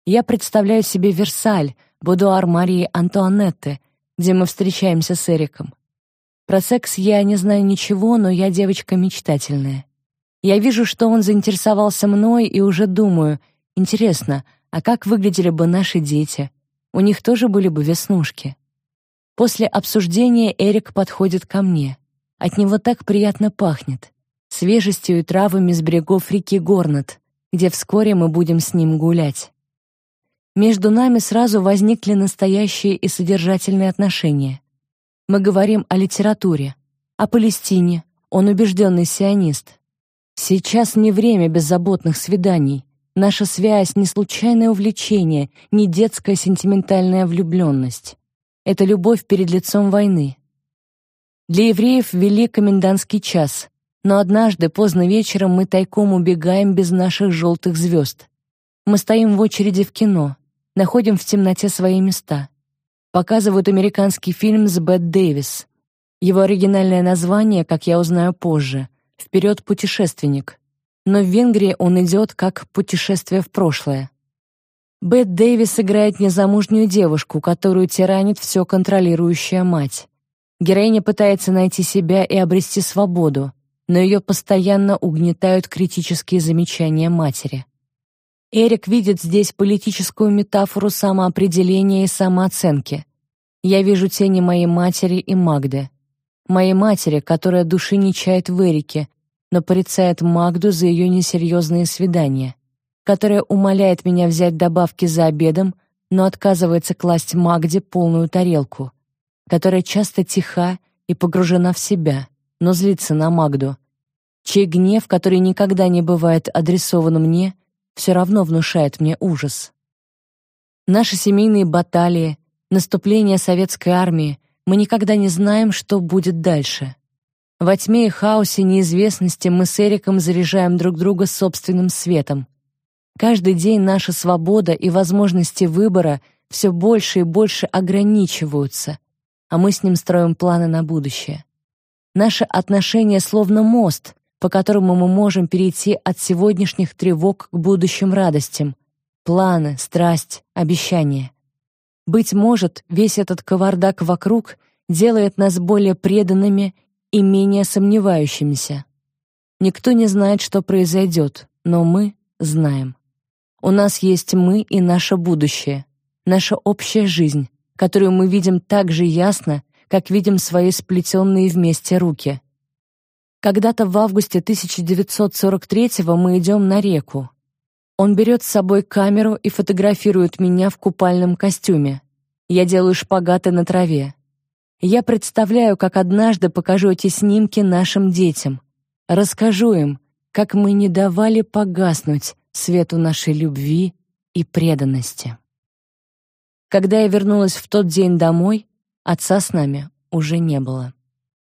Я представляю себе Версаль, будуар Марии Антуанетты, где мы встречаемся с Эриком. Про секс я не знаю ничего, но я девочка мечтательная. Я вижу, что он заинтересовался мной и уже думаю, интересно, а как выглядели бы наши дети? у них тоже были бы веснушки. После обсуждения Эрик подходит ко мне. От него так приятно пахнет. Свежестью и травами с берегов реки Горнат, где вскоре мы будем с ним гулять. Между нами сразу возникли настоящие и содержательные отношения. Мы говорим о литературе, о Палестине, он убежденный сионист. Сейчас не время беззаботных свиданий. Наша связь — не случайное увлечение, не детская сентиментальная влюбленность. Это любовь перед лицом войны. Для евреев ввели комендантский час, но однажды поздно вечером мы тайком убегаем без наших желтых звезд. Мы стоим в очереди в кино, находим в темноте свои места. Показывают американский фильм с Бет Дэвис. Его оригинальное название, как я узнаю позже, «Вперед, путешественник» но в Венгрии он идет как путешествие в прошлое. Бет Дэвис играет незамужнюю девушку, которую тиранит все контролирующая мать. Героиня пытается найти себя и обрести свободу, но ее постоянно угнетают критические замечания матери. Эрик видит здесь политическую метафору самоопределения и самооценки. Я вижу тени моей матери и Магды. Моей матери, которая души не чает в Эрике, но порицает Магду за ее несерьезные свидания, которая умоляет меня взять добавки за обедом, но отказывается класть Магде полную тарелку. которая часто тиха и погружена в себя, но злится на Магду, чей гнев, который никогда не бывает адресован мне, все равно внушает мне ужас. Наши семейные баталии, наступление советской армии, мы никогда не знаем, что будет дальше. Во тьме и хаосе неизвестности мы с Эриком заряжаем друг друга собственным светом. Каждый день наша свобода и возможности выбора все больше и больше ограничиваются, а мы с ним строим планы на будущее. Наши отношения словно мост, по которому мы можем перейти от сегодняшних тревог к будущим радостям. Планы, страсть, обещания. Быть может, весь этот кавардак вокруг делает нас более преданными и менее сомневающимися. Никто не знает, что произойдет, но мы знаем. У нас есть мы и наше будущее, наша общая жизнь, которую мы видим так же ясно, как видим свои сплетенные вместе руки. Когда-то в августе 1943-го мы идем на реку. Он берет с собой камеру и фотографирует меня в купальном костюме. Я делаю шпагаты на траве. Я представляю, как однажды покажу эти снимки нашим детям. Расскажу им, как мы не давали погаснуть свету нашей любви и преданности. Когда я вернулась в тот день домой, отца с нами уже не было.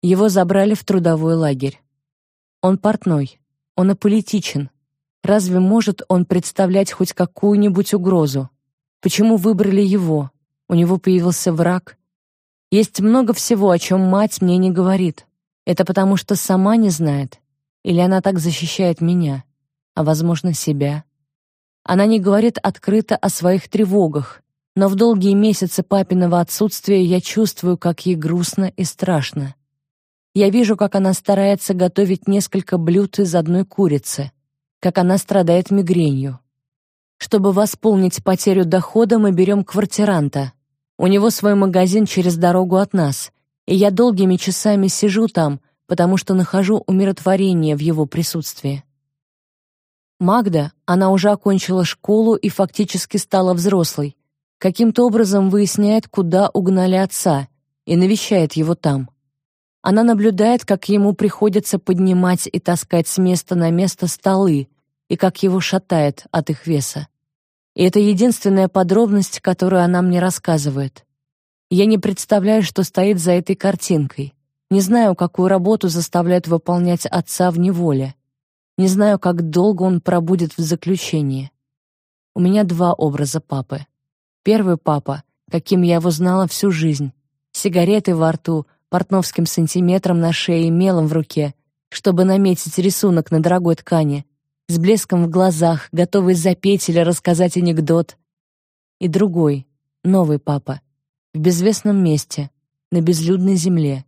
Его забрали в трудовой лагерь. Он портной, он аполитичен. Разве может он представлять хоть какую-нибудь угрозу? Почему выбрали его? У него появился враг, есть много всего, о чем мать мне не говорит. Это потому, что сама не знает. Или она так защищает меня, а, возможно, себя. Она не говорит открыто о своих тревогах, но в долгие месяцы папиного отсутствия я чувствую, как ей грустно и страшно. Я вижу, как она старается готовить несколько блюд из одной курицы, как она страдает мигренью. Чтобы восполнить потерю дохода, мы берем квартиранта, у него свой магазин через дорогу от нас, и я долгими часами сижу там, потому что нахожу умиротворение в его присутствии. Магда, она уже окончила школу и фактически стала взрослой. Каким-то образом выясняет, куда угнали отца, и навещает его там. Она наблюдает, как ему приходится поднимать и таскать с места на место столы, и как его шатает от их веса. И это единственная подробность, которую она мне рассказывает. Я не представляю, что стоит за этой картинкой. Не знаю, какую работу заставляют выполнять отца в неволе. Не знаю, как долго он пробудет в заключении. У меня два образа папы. Первый папа, каким я его знала всю жизнь. Сигареты во рту, портновским сантиметром на шее и мелом в руке, чтобы наметить рисунок на дорогой ткани, с блеском в глазах, готовый запеть или рассказать анекдот. И другой, новый папа, в безвестном месте, на безлюдной земле,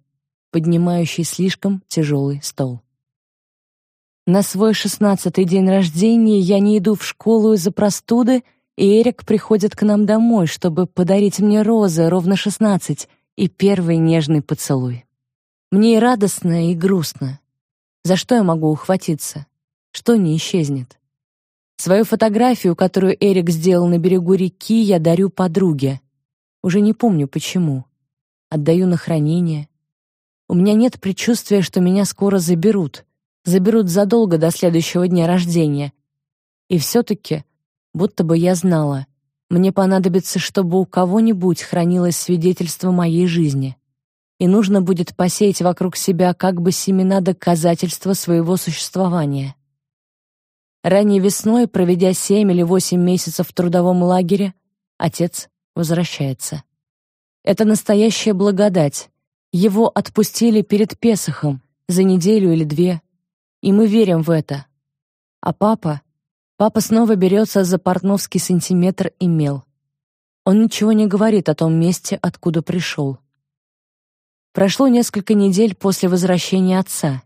поднимающий слишком тяжелый стол. На свой шестнадцатый день рождения я не иду в школу из-за простуды, и Эрик приходит к нам домой, чтобы подарить мне розы ровно шестнадцать и первый нежный поцелуй. Мне и радостно, и грустно. За что я могу ухватиться? что не исчезнет. Свою фотографию, которую Эрик сделал на берегу реки, я дарю подруге. Уже не помню почему. Отдаю на хранение. У меня нет предчувствия, что меня скоро заберут. Заберут задолго до следующего дня рождения. И все-таки, будто бы я знала, мне понадобится, чтобы у кого-нибудь хранилось свидетельство моей жизни. И нужно будет посеять вокруг себя как бы семена доказательства своего существования. Ранней весной, проведя семь или восемь месяцев в трудовом лагере, отец возвращается. Это настоящая благодать. Его отпустили перед Песохом за неделю или две, и мы верим в это. А папа? Папа снова берется за портновский сантиметр и мел. Он ничего не говорит о том месте, откуда пришел. Прошло несколько недель после возвращения отца.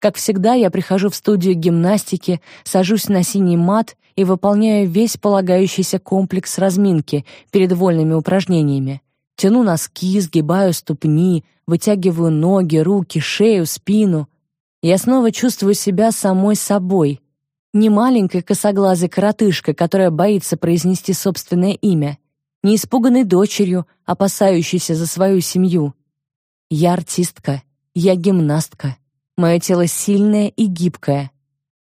Как всегда, я прихожу в студию гимнастики, сажусь на синий мат и выполняю весь полагающийся комплекс разминки перед вольными упражнениями. Тяну носки, сгибаю ступни, вытягиваю ноги, руки, шею, спину. Я снова чувствую себя самой собой. Не маленькой косоглазой коротышкой, которая боится произнести собственное имя. не испуганной дочерью, опасающейся за свою семью. Я артистка, я гимнастка. Мое тело сильное и гибкое.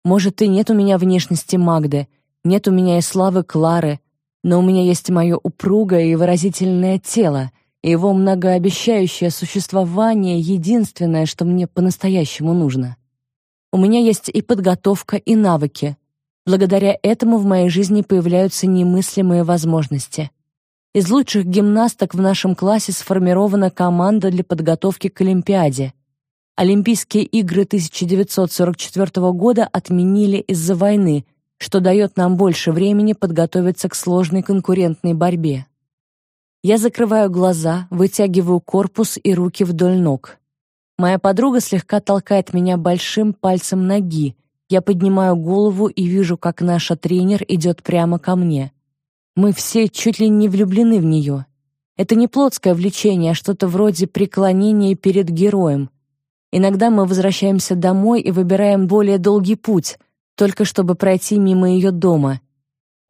Может, и нет у меня внешности Магды, нет у меня и славы Клары, но у меня есть мое упругое и выразительное тело, его многообещающее существование — единственное, что мне по-настоящему нужно. У меня есть и подготовка, и навыки. Благодаря этому в моей жизни появляются немыслимые возможности. Из лучших гимнасток в нашем классе сформирована команда для подготовки к Олимпиаде. Олимпийские игры 1944 года отменили из-за войны, что дает нам больше времени подготовиться к сложной конкурентной борьбе. Я закрываю глаза, вытягиваю корпус и руки вдоль ног. Моя подруга слегка толкает меня большим пальцем ноги. Я поднимаю голову и вижу, как наша тренер идет прямо ко мне. Мы все чуть ли не влюблены в нее. Это не плотское влечение, а что-то вроде преклонения перед героем. Иногда мы возвращаемся домой и выбираем более долгий путь, только чтобы пройти мимо ее дома.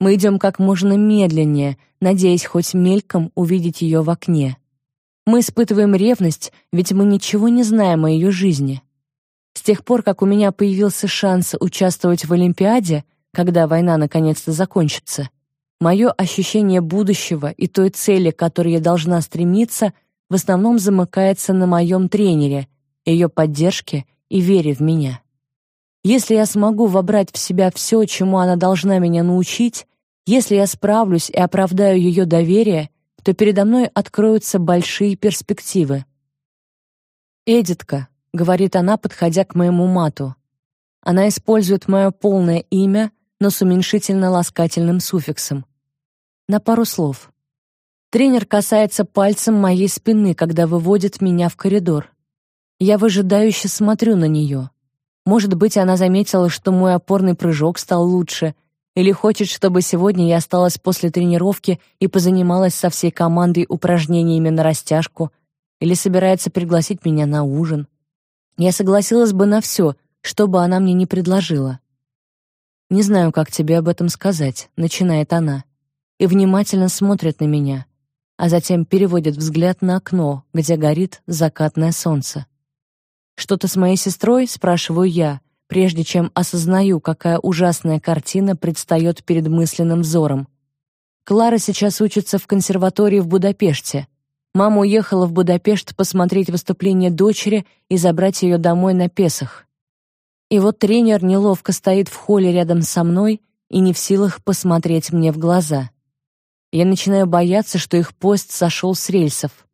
Мы идем как можно медленнее, надеясь хоть мельком увидеть ее в окне. Мы испытываем ревность, ведь мы ничего не знаем о ее жизни. С тех пор, как у меня появился шанс участвовать в Олимпиаде, когда война наконец-то закончится, мое ощущение будущего и той цели, к которой я должна стремиться, в основном замыкается на моем тренере, ее поддержке и вере в меня. Если я смогу вобрать в себя все, чему она должна меня научить, если я справлюсь и оправдаю ее доверие, то передо мной откроются большие перспективы. «Эдитка», — говорит она, подходя к моему мату. Она использует мое полное имя, но с уменьшительно-ласкательным суффиксом. На пару слов. Тренер касается пальцем моей спины, когда выводит меня в коридор. Я выжидающе смотрю на нее. Может быть, она заметила, что мой опорный прыжок стал лучше, или хочет, чтобы сегодня я осталась после тренировки и позанималась со всей командой упражнениями на растяжку, или собирается пригласить меня на ужин. Я согласилась бы на все, что бы она мне не предложила. «Не знаю, как тебе об этом сказать», — начинает она, и внимательно смотрит на меня, а затем переводит взгляд на окно, где горит закатное солнце. «Что-то с моей сестрой?» — спрашиваю я, прежде чем осознаю, какая ужасная картина предстает перед мысленным взором. Клара сейчас учится в консерватории в Будапеште. Мама уехала в Будапешт посмотреть выступление дочери и забрать ее домой на Песах. И вот тренер неловко стоит в холле рядом со мной и не в силах посмотреть мне в глаза. Я начинаю бояться, что их поезд сошел с рельсов.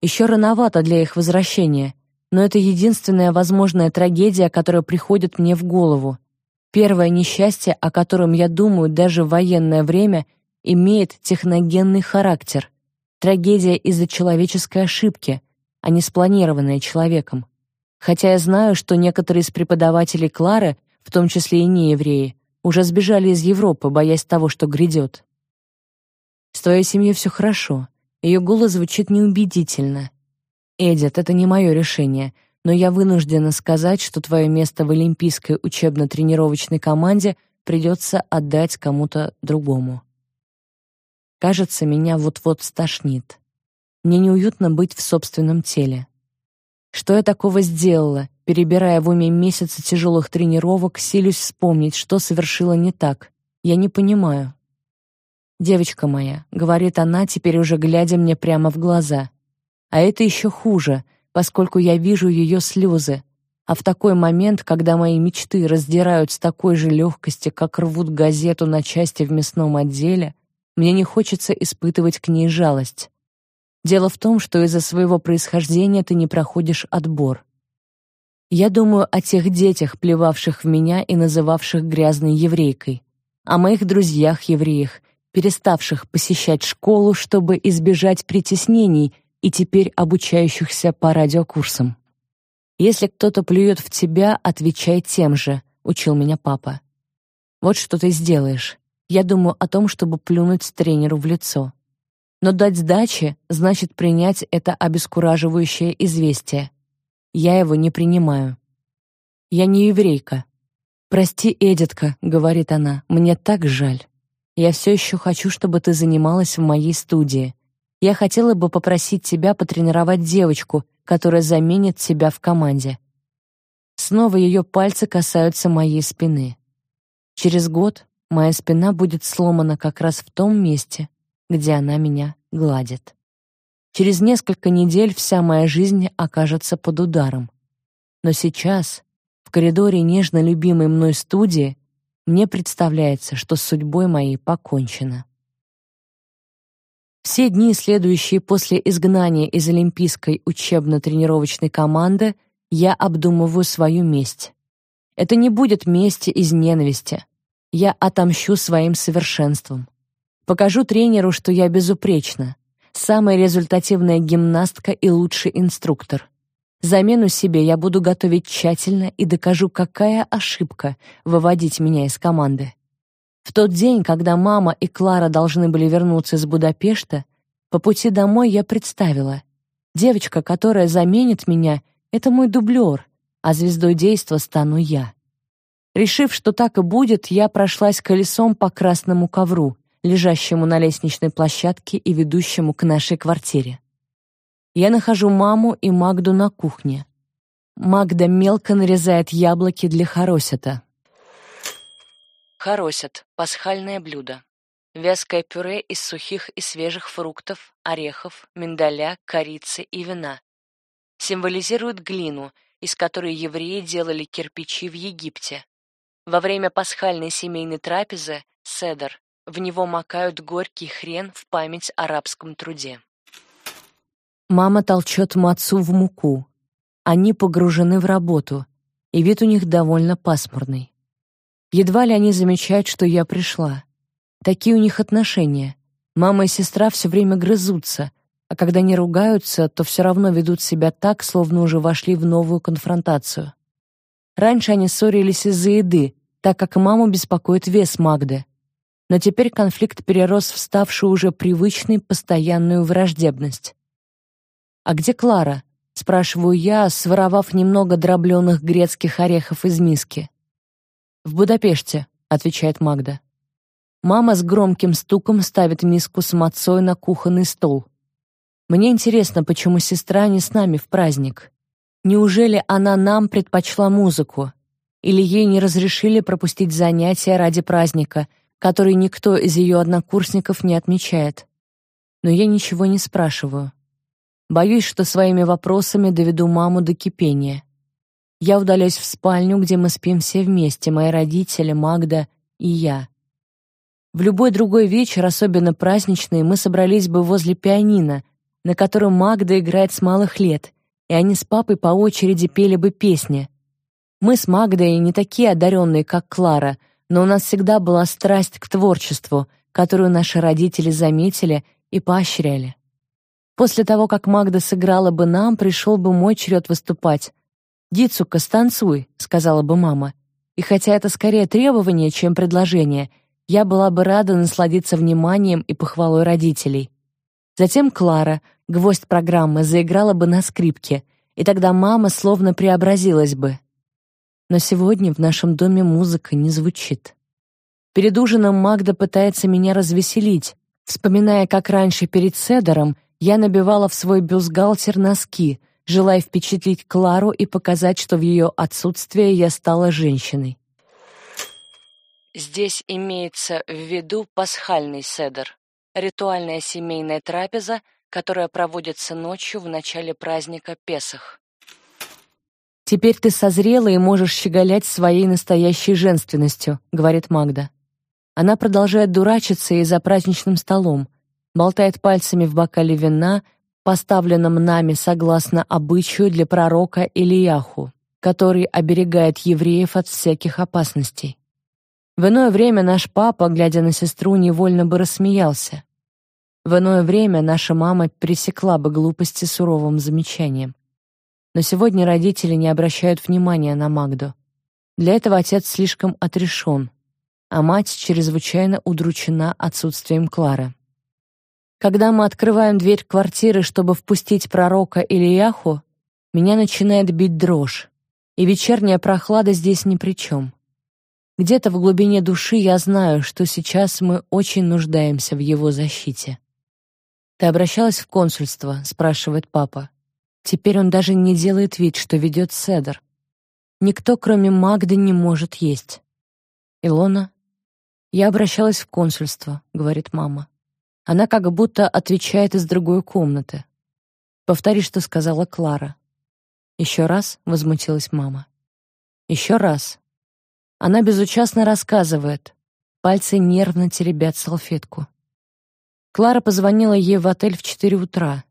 Еще рановато для их возвращения — но это единственная возможная трагедия, которая приходит мне в голову. Первое несчастье, о котором я думаю даже в военное время, имеет техногенный характер. Трагедия из-за человеческой ошибки, а не спланированная человеком. Хотя я знаю, что некоторые из преподавателей Клары, в том числе и неевреи, уже сбежали из Европы, боясь того, что грядет. С твоей семьей все хорошо. Ее голос звучит неубедительно. Эдит, это не мое решение, но я вынуждена сказать, что твое место в Олимпийской учебно-тренировочной команде придется отдать кому-то другому. Кажется, меня вот-вот стошнит. Мне неуютно быть в собственном теле. Что я такого сделала, перебирая в уме месяцы тяжелых тренировок, силюсь вспомнить, что совершила не так. Я не понимаю. «Девочка моя», — говорит она, теперь уже глядя мне прямо в глаза, а это еще хуже, поскольку я вижу ее слезы. А в такой момент, когда мои мечты раздирают с такой же легкостью, как рвут газету на части в мясном отделе, мне не хочется испытывать к ней жалость. Дело в том, что из-за своего происхождения ты не проходишь отбор. Я думаю о тех детях, плевавших в меня и называвших грязной еврейкой, о моих друзьях-евреях, переставших посещать школу, чтобы избежать притеснений и теперь обучающихся по радиокурсам. «Если кто-то плюет в тебя, отвечай тем же», — учил меня папа. «Вот что ты сделаешь. Я думаю о том, чтобы плюнуть тренеру в лицо. Но дать сдачи значит принять это обескураживающее известие. Я его не принимаю. Я не еврейка. «Прости, Эдитка», — говорит она, — «мне так жаль». Я все еще хочу, чтобы ты занималась в моей студии. Я хотела бы попросить тебя потренировать девочку, которая заменит тебя в команде. Снова ее пальцы касаются моей спины. Через год моя спина будет сломана как раз в том месте, где она меня гладит. Через несколько недель вся моя жизнь окажется под ударом. Но сейчас, в коридоре нежно любимой мной студии, мне представляется, что с судьбой моей покончено. Все дни, следующие после изгнания из Олимпийской учебно-тренировочной команды, я обдумываю свою месть. Это не будет мести из ненависти. Я отомщу своим совершенством. Покажу тренеру, что я безупречна, самая результативная гимнастка и лучший инструктор. Замену себе я буду готовить тщательно и докажу, какая ошибка выводить меня из команды. В тот день, когда мама и Клара должны были вернуться из Будапешта, по пути домой я представила, девочка, которая заменит меня, это мой дублер, а звездой действа стану я. Решив, что так и будет, я прошлась колесом по красному ковру, лежащему на лестничной площадке и ведущему к нашей квартире. Я нахожу маму и Магду на кухне. Магда мелко нарезает яблоки для хоросета. Хоросет — пасхальное блюдо. Вязкое пюре из сухих и свежих фруктов, орехов, миндаля, корицы и вина. Символизирует глину, из которой евреи делали кирпичи в Египте. Во время пасхальной семейной трапезы — седер. В него макают горький хрен в память о арабском труде. Мама толчет мацу в муку. Они погружены в работу, и вид у них довольно пасмурный. Едва ли они замечают, что я пришла. Такие у них отношения. Мама и сестра все время грызутся, а когда не ругаются, то все равно ведут себя так, словно уже вошли в новую конфронтацию. Раньше они ссорились из-за еды, так как маму беспокоит вес Магды. Но теперь конфликт перерос в ставшую уже привычной постоянную враждебность. «А где Клара?» — спрашиваю я, своровав немного дробленых грецких орехов из миски. «В Будапеште», — отвечает Магда. Мама с громким стуком ставит миску с мацой на кухонный стол. Мне интересно, почему сестра не с нами в праздник. Неужели она нам предпочла музыку? Или ей не разрешили пропустить занятия ради праздника, который никто из ее однокурсников не отмечает? Но я ничего не спрашиваю. Боюсь, что своими вопросами доведу маму до кипения. Я удаляюсь в спальню, где мы спим все вместе, мои родители, Магда и я. В любой другой вечер, особенно праздничный, мы собрались бы возле пианино, на котором Магда играет с малых лет, и они с папой по очереди пели бы песни. Мы с Магдой не такие одаренные, как Клара, но у нас всегда была страсть к творчеству, которую наши родители заметили и поощряли. После того, как Магда сыграла бы нам, пришел бы мой черед выступать. «Дицука, станцуй», — сказала бы мама. И хотя это скорее требование, чем предложение, я была бы рада насладиться вниманием и похвалой родителей. Затем Клара, гвоздь программы, заиграла бы на скрипке, и тогда мама словно преобразилась бы. Но сегодня в нашем доме музыка не звучит. Перед ужином Магда пытается меня развеселить, вспоминая, как раньше перед Седором я набивала в свой бюстгальтер носки, желая впечатлить Клару и показать, что в ее отсутствие я стала женщиной. Здесь имеется в виду пасхальный седер, ритуальная семейная трапеза, которая проводится ночью в начале праздника Песах. «Теперь ты созрела и можешь щеголять своей настоящей женственностью», — говорит Магда. Она продолжает дурачиться и за праздничным столом, болтает пальцами в бокале вина, поставленном нами согласно обычаю для пророка Илияху, который оберегает евреев от всяких опасностей. В иное время наш папа, глядя на сестру, невольно бы рассмеялся. В иное время наша мама пресекла бы глупости суровым замечанием. Но сегодня родители не обращают внимания на Магду. Для этого отец слишком отрешен, а мать чрезвычайно удручена отсутствием Клары. Когда мы открываем дверь квартиры, чтобы впустить пророка Ильяху, меня начинает бить дрожь, и вечерняя прохлада здесь ни при чем. Где-то в глубине души я знаю, что сейчас мы очень нуждаемся в его защите. «Ты обращалась в консульство?» — спрашивает папа. Теперь он даже не делает вид, что ведет седер. Никто, кроме Магды, не может есть. Илона? Я обращалась в консульство, говорит мама. Она как будто отвечает из другой комнаты. Повтори, что сказала Клара. Еще раз возмутилась мама. Еще раз. Она безучастно рассказывает. Пальцы нервно теребят салфетку. Клара позвонила ей в отель в 4 утра.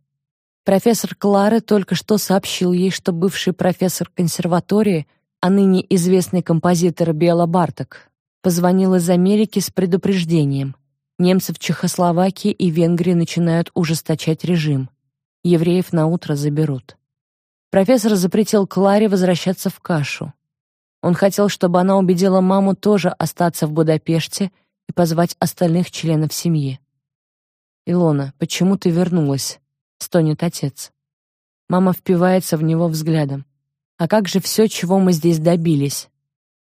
Профессор Клары только что сообщил ей, что бывший профессор консерватории, а ныне известный композитор Бела Барток, позвонил из Америки с предупреждением. Немцы в Чехословакии и Венгрии начинают ужесточать режим. Евреев на утро заберут. Профессор запретил Кларе возвращаться в Кашу. Он хотел, чтобы она убедила маму тоже остаться в Будапеште и позвать остальных членов семьи. «Илона, почему ты вернулась?» — стонет отец. Мама впивается в него взглядом. «А как же все, чего мы здесь добились?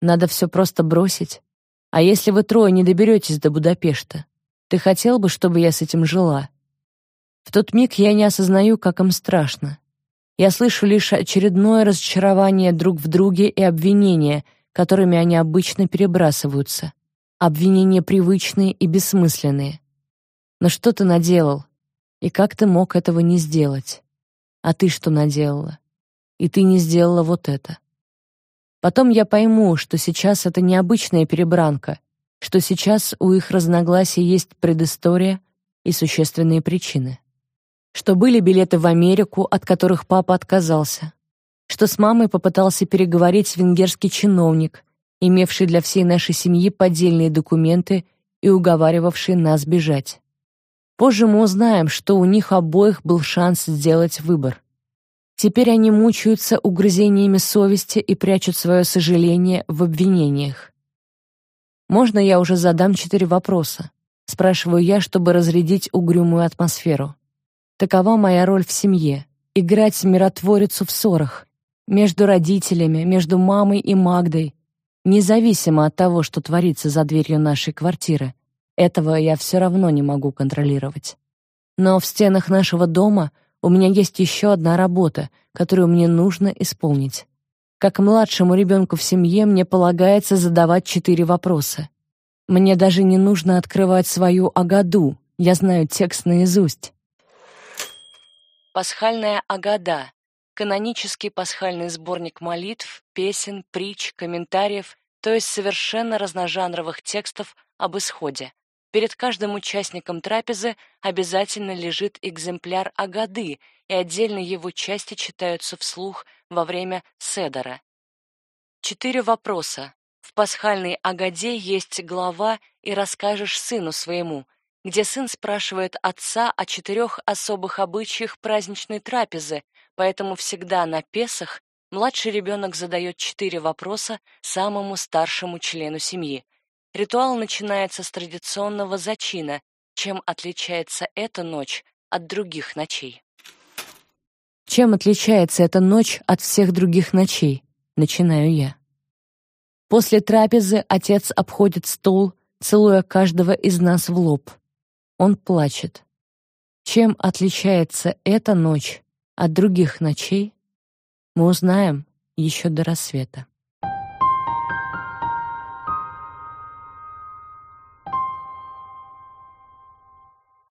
Надо все просто бросить? А если вы трое не доберетесь до Будапешта? Ты хотел бы, чтобы я с этим жила?» В тот миг я не осознаю, как им страшно. Я слышу лишь очередное разочарование друг в друге и обвинения, которыми они обычно перебрасываются. Обвинения привычные и бессмысленные. Но что ты наделал? И как ты мог этого не сделать? А ты что наделала? И ты не сделала вот это. Потом я пойму, что сейчас это необычная перебранка, что сейчас у их разногласий есть предыстория и существенные причины что были билеты в Америку, от которых папа отказался, что с мамой попытался переговорить венгерский чиновник, имевший для всей нашей семьи поддельные документы и уговаривавший нас бежать. Позже мы узнаем, что у них обоих был шанс сделать выбор. Теперь они мучаются угрызениями совести и прячут свое сожаление в обвинениях. Можно я уже задам четыре вопроса? Спрашиваю я, чтобы разрядить угрюмую атмосферу. Такова моя роль в семье — играть миротворицу в ссорах. Между родителями, между мамой и Магдой. Независимо от того, что творится за дверью нашей квартиры. Этого я все равно не могу контролировать. Но в стенах нашего дома у меня есть еще одна работа, которую мне нужно исполнить. Как младшему ребенку в семье мне полагается задавать четыре вопроса. Мне даже не нужно открывать свою Агаду, я знаю текст наизусть. Пасхальная Агада — канонический пасхальный сборник молитв, песен, притч, комментариев, то есть совершенно разножанровых текстов об исходе. Перед каждым участником трапезы обязательно лежит экземпляр Агады, и отдельно его части читаются вслух во время седора. Четыре вопроса. В пасхальной Агаде есть глава «И расскажешь сыну своему», где сын спрашивает отца о четырех особых обычаях праздничной трапезы, поэтому всегда на Песах младший ребенок задает четыре вопроса самому старшему члену семьи. Ритуал начинается с традиционного зачина, чем отличается эта ночь от других ночей. Чем отличается эта ночь от всех других ночей? Начинаю я. После трапезы отец обходит стол, целуя каждого из нас в лоб. Он плачет. Чем отличается эта ночь от других ночей, мы узнаем еще до рассвета.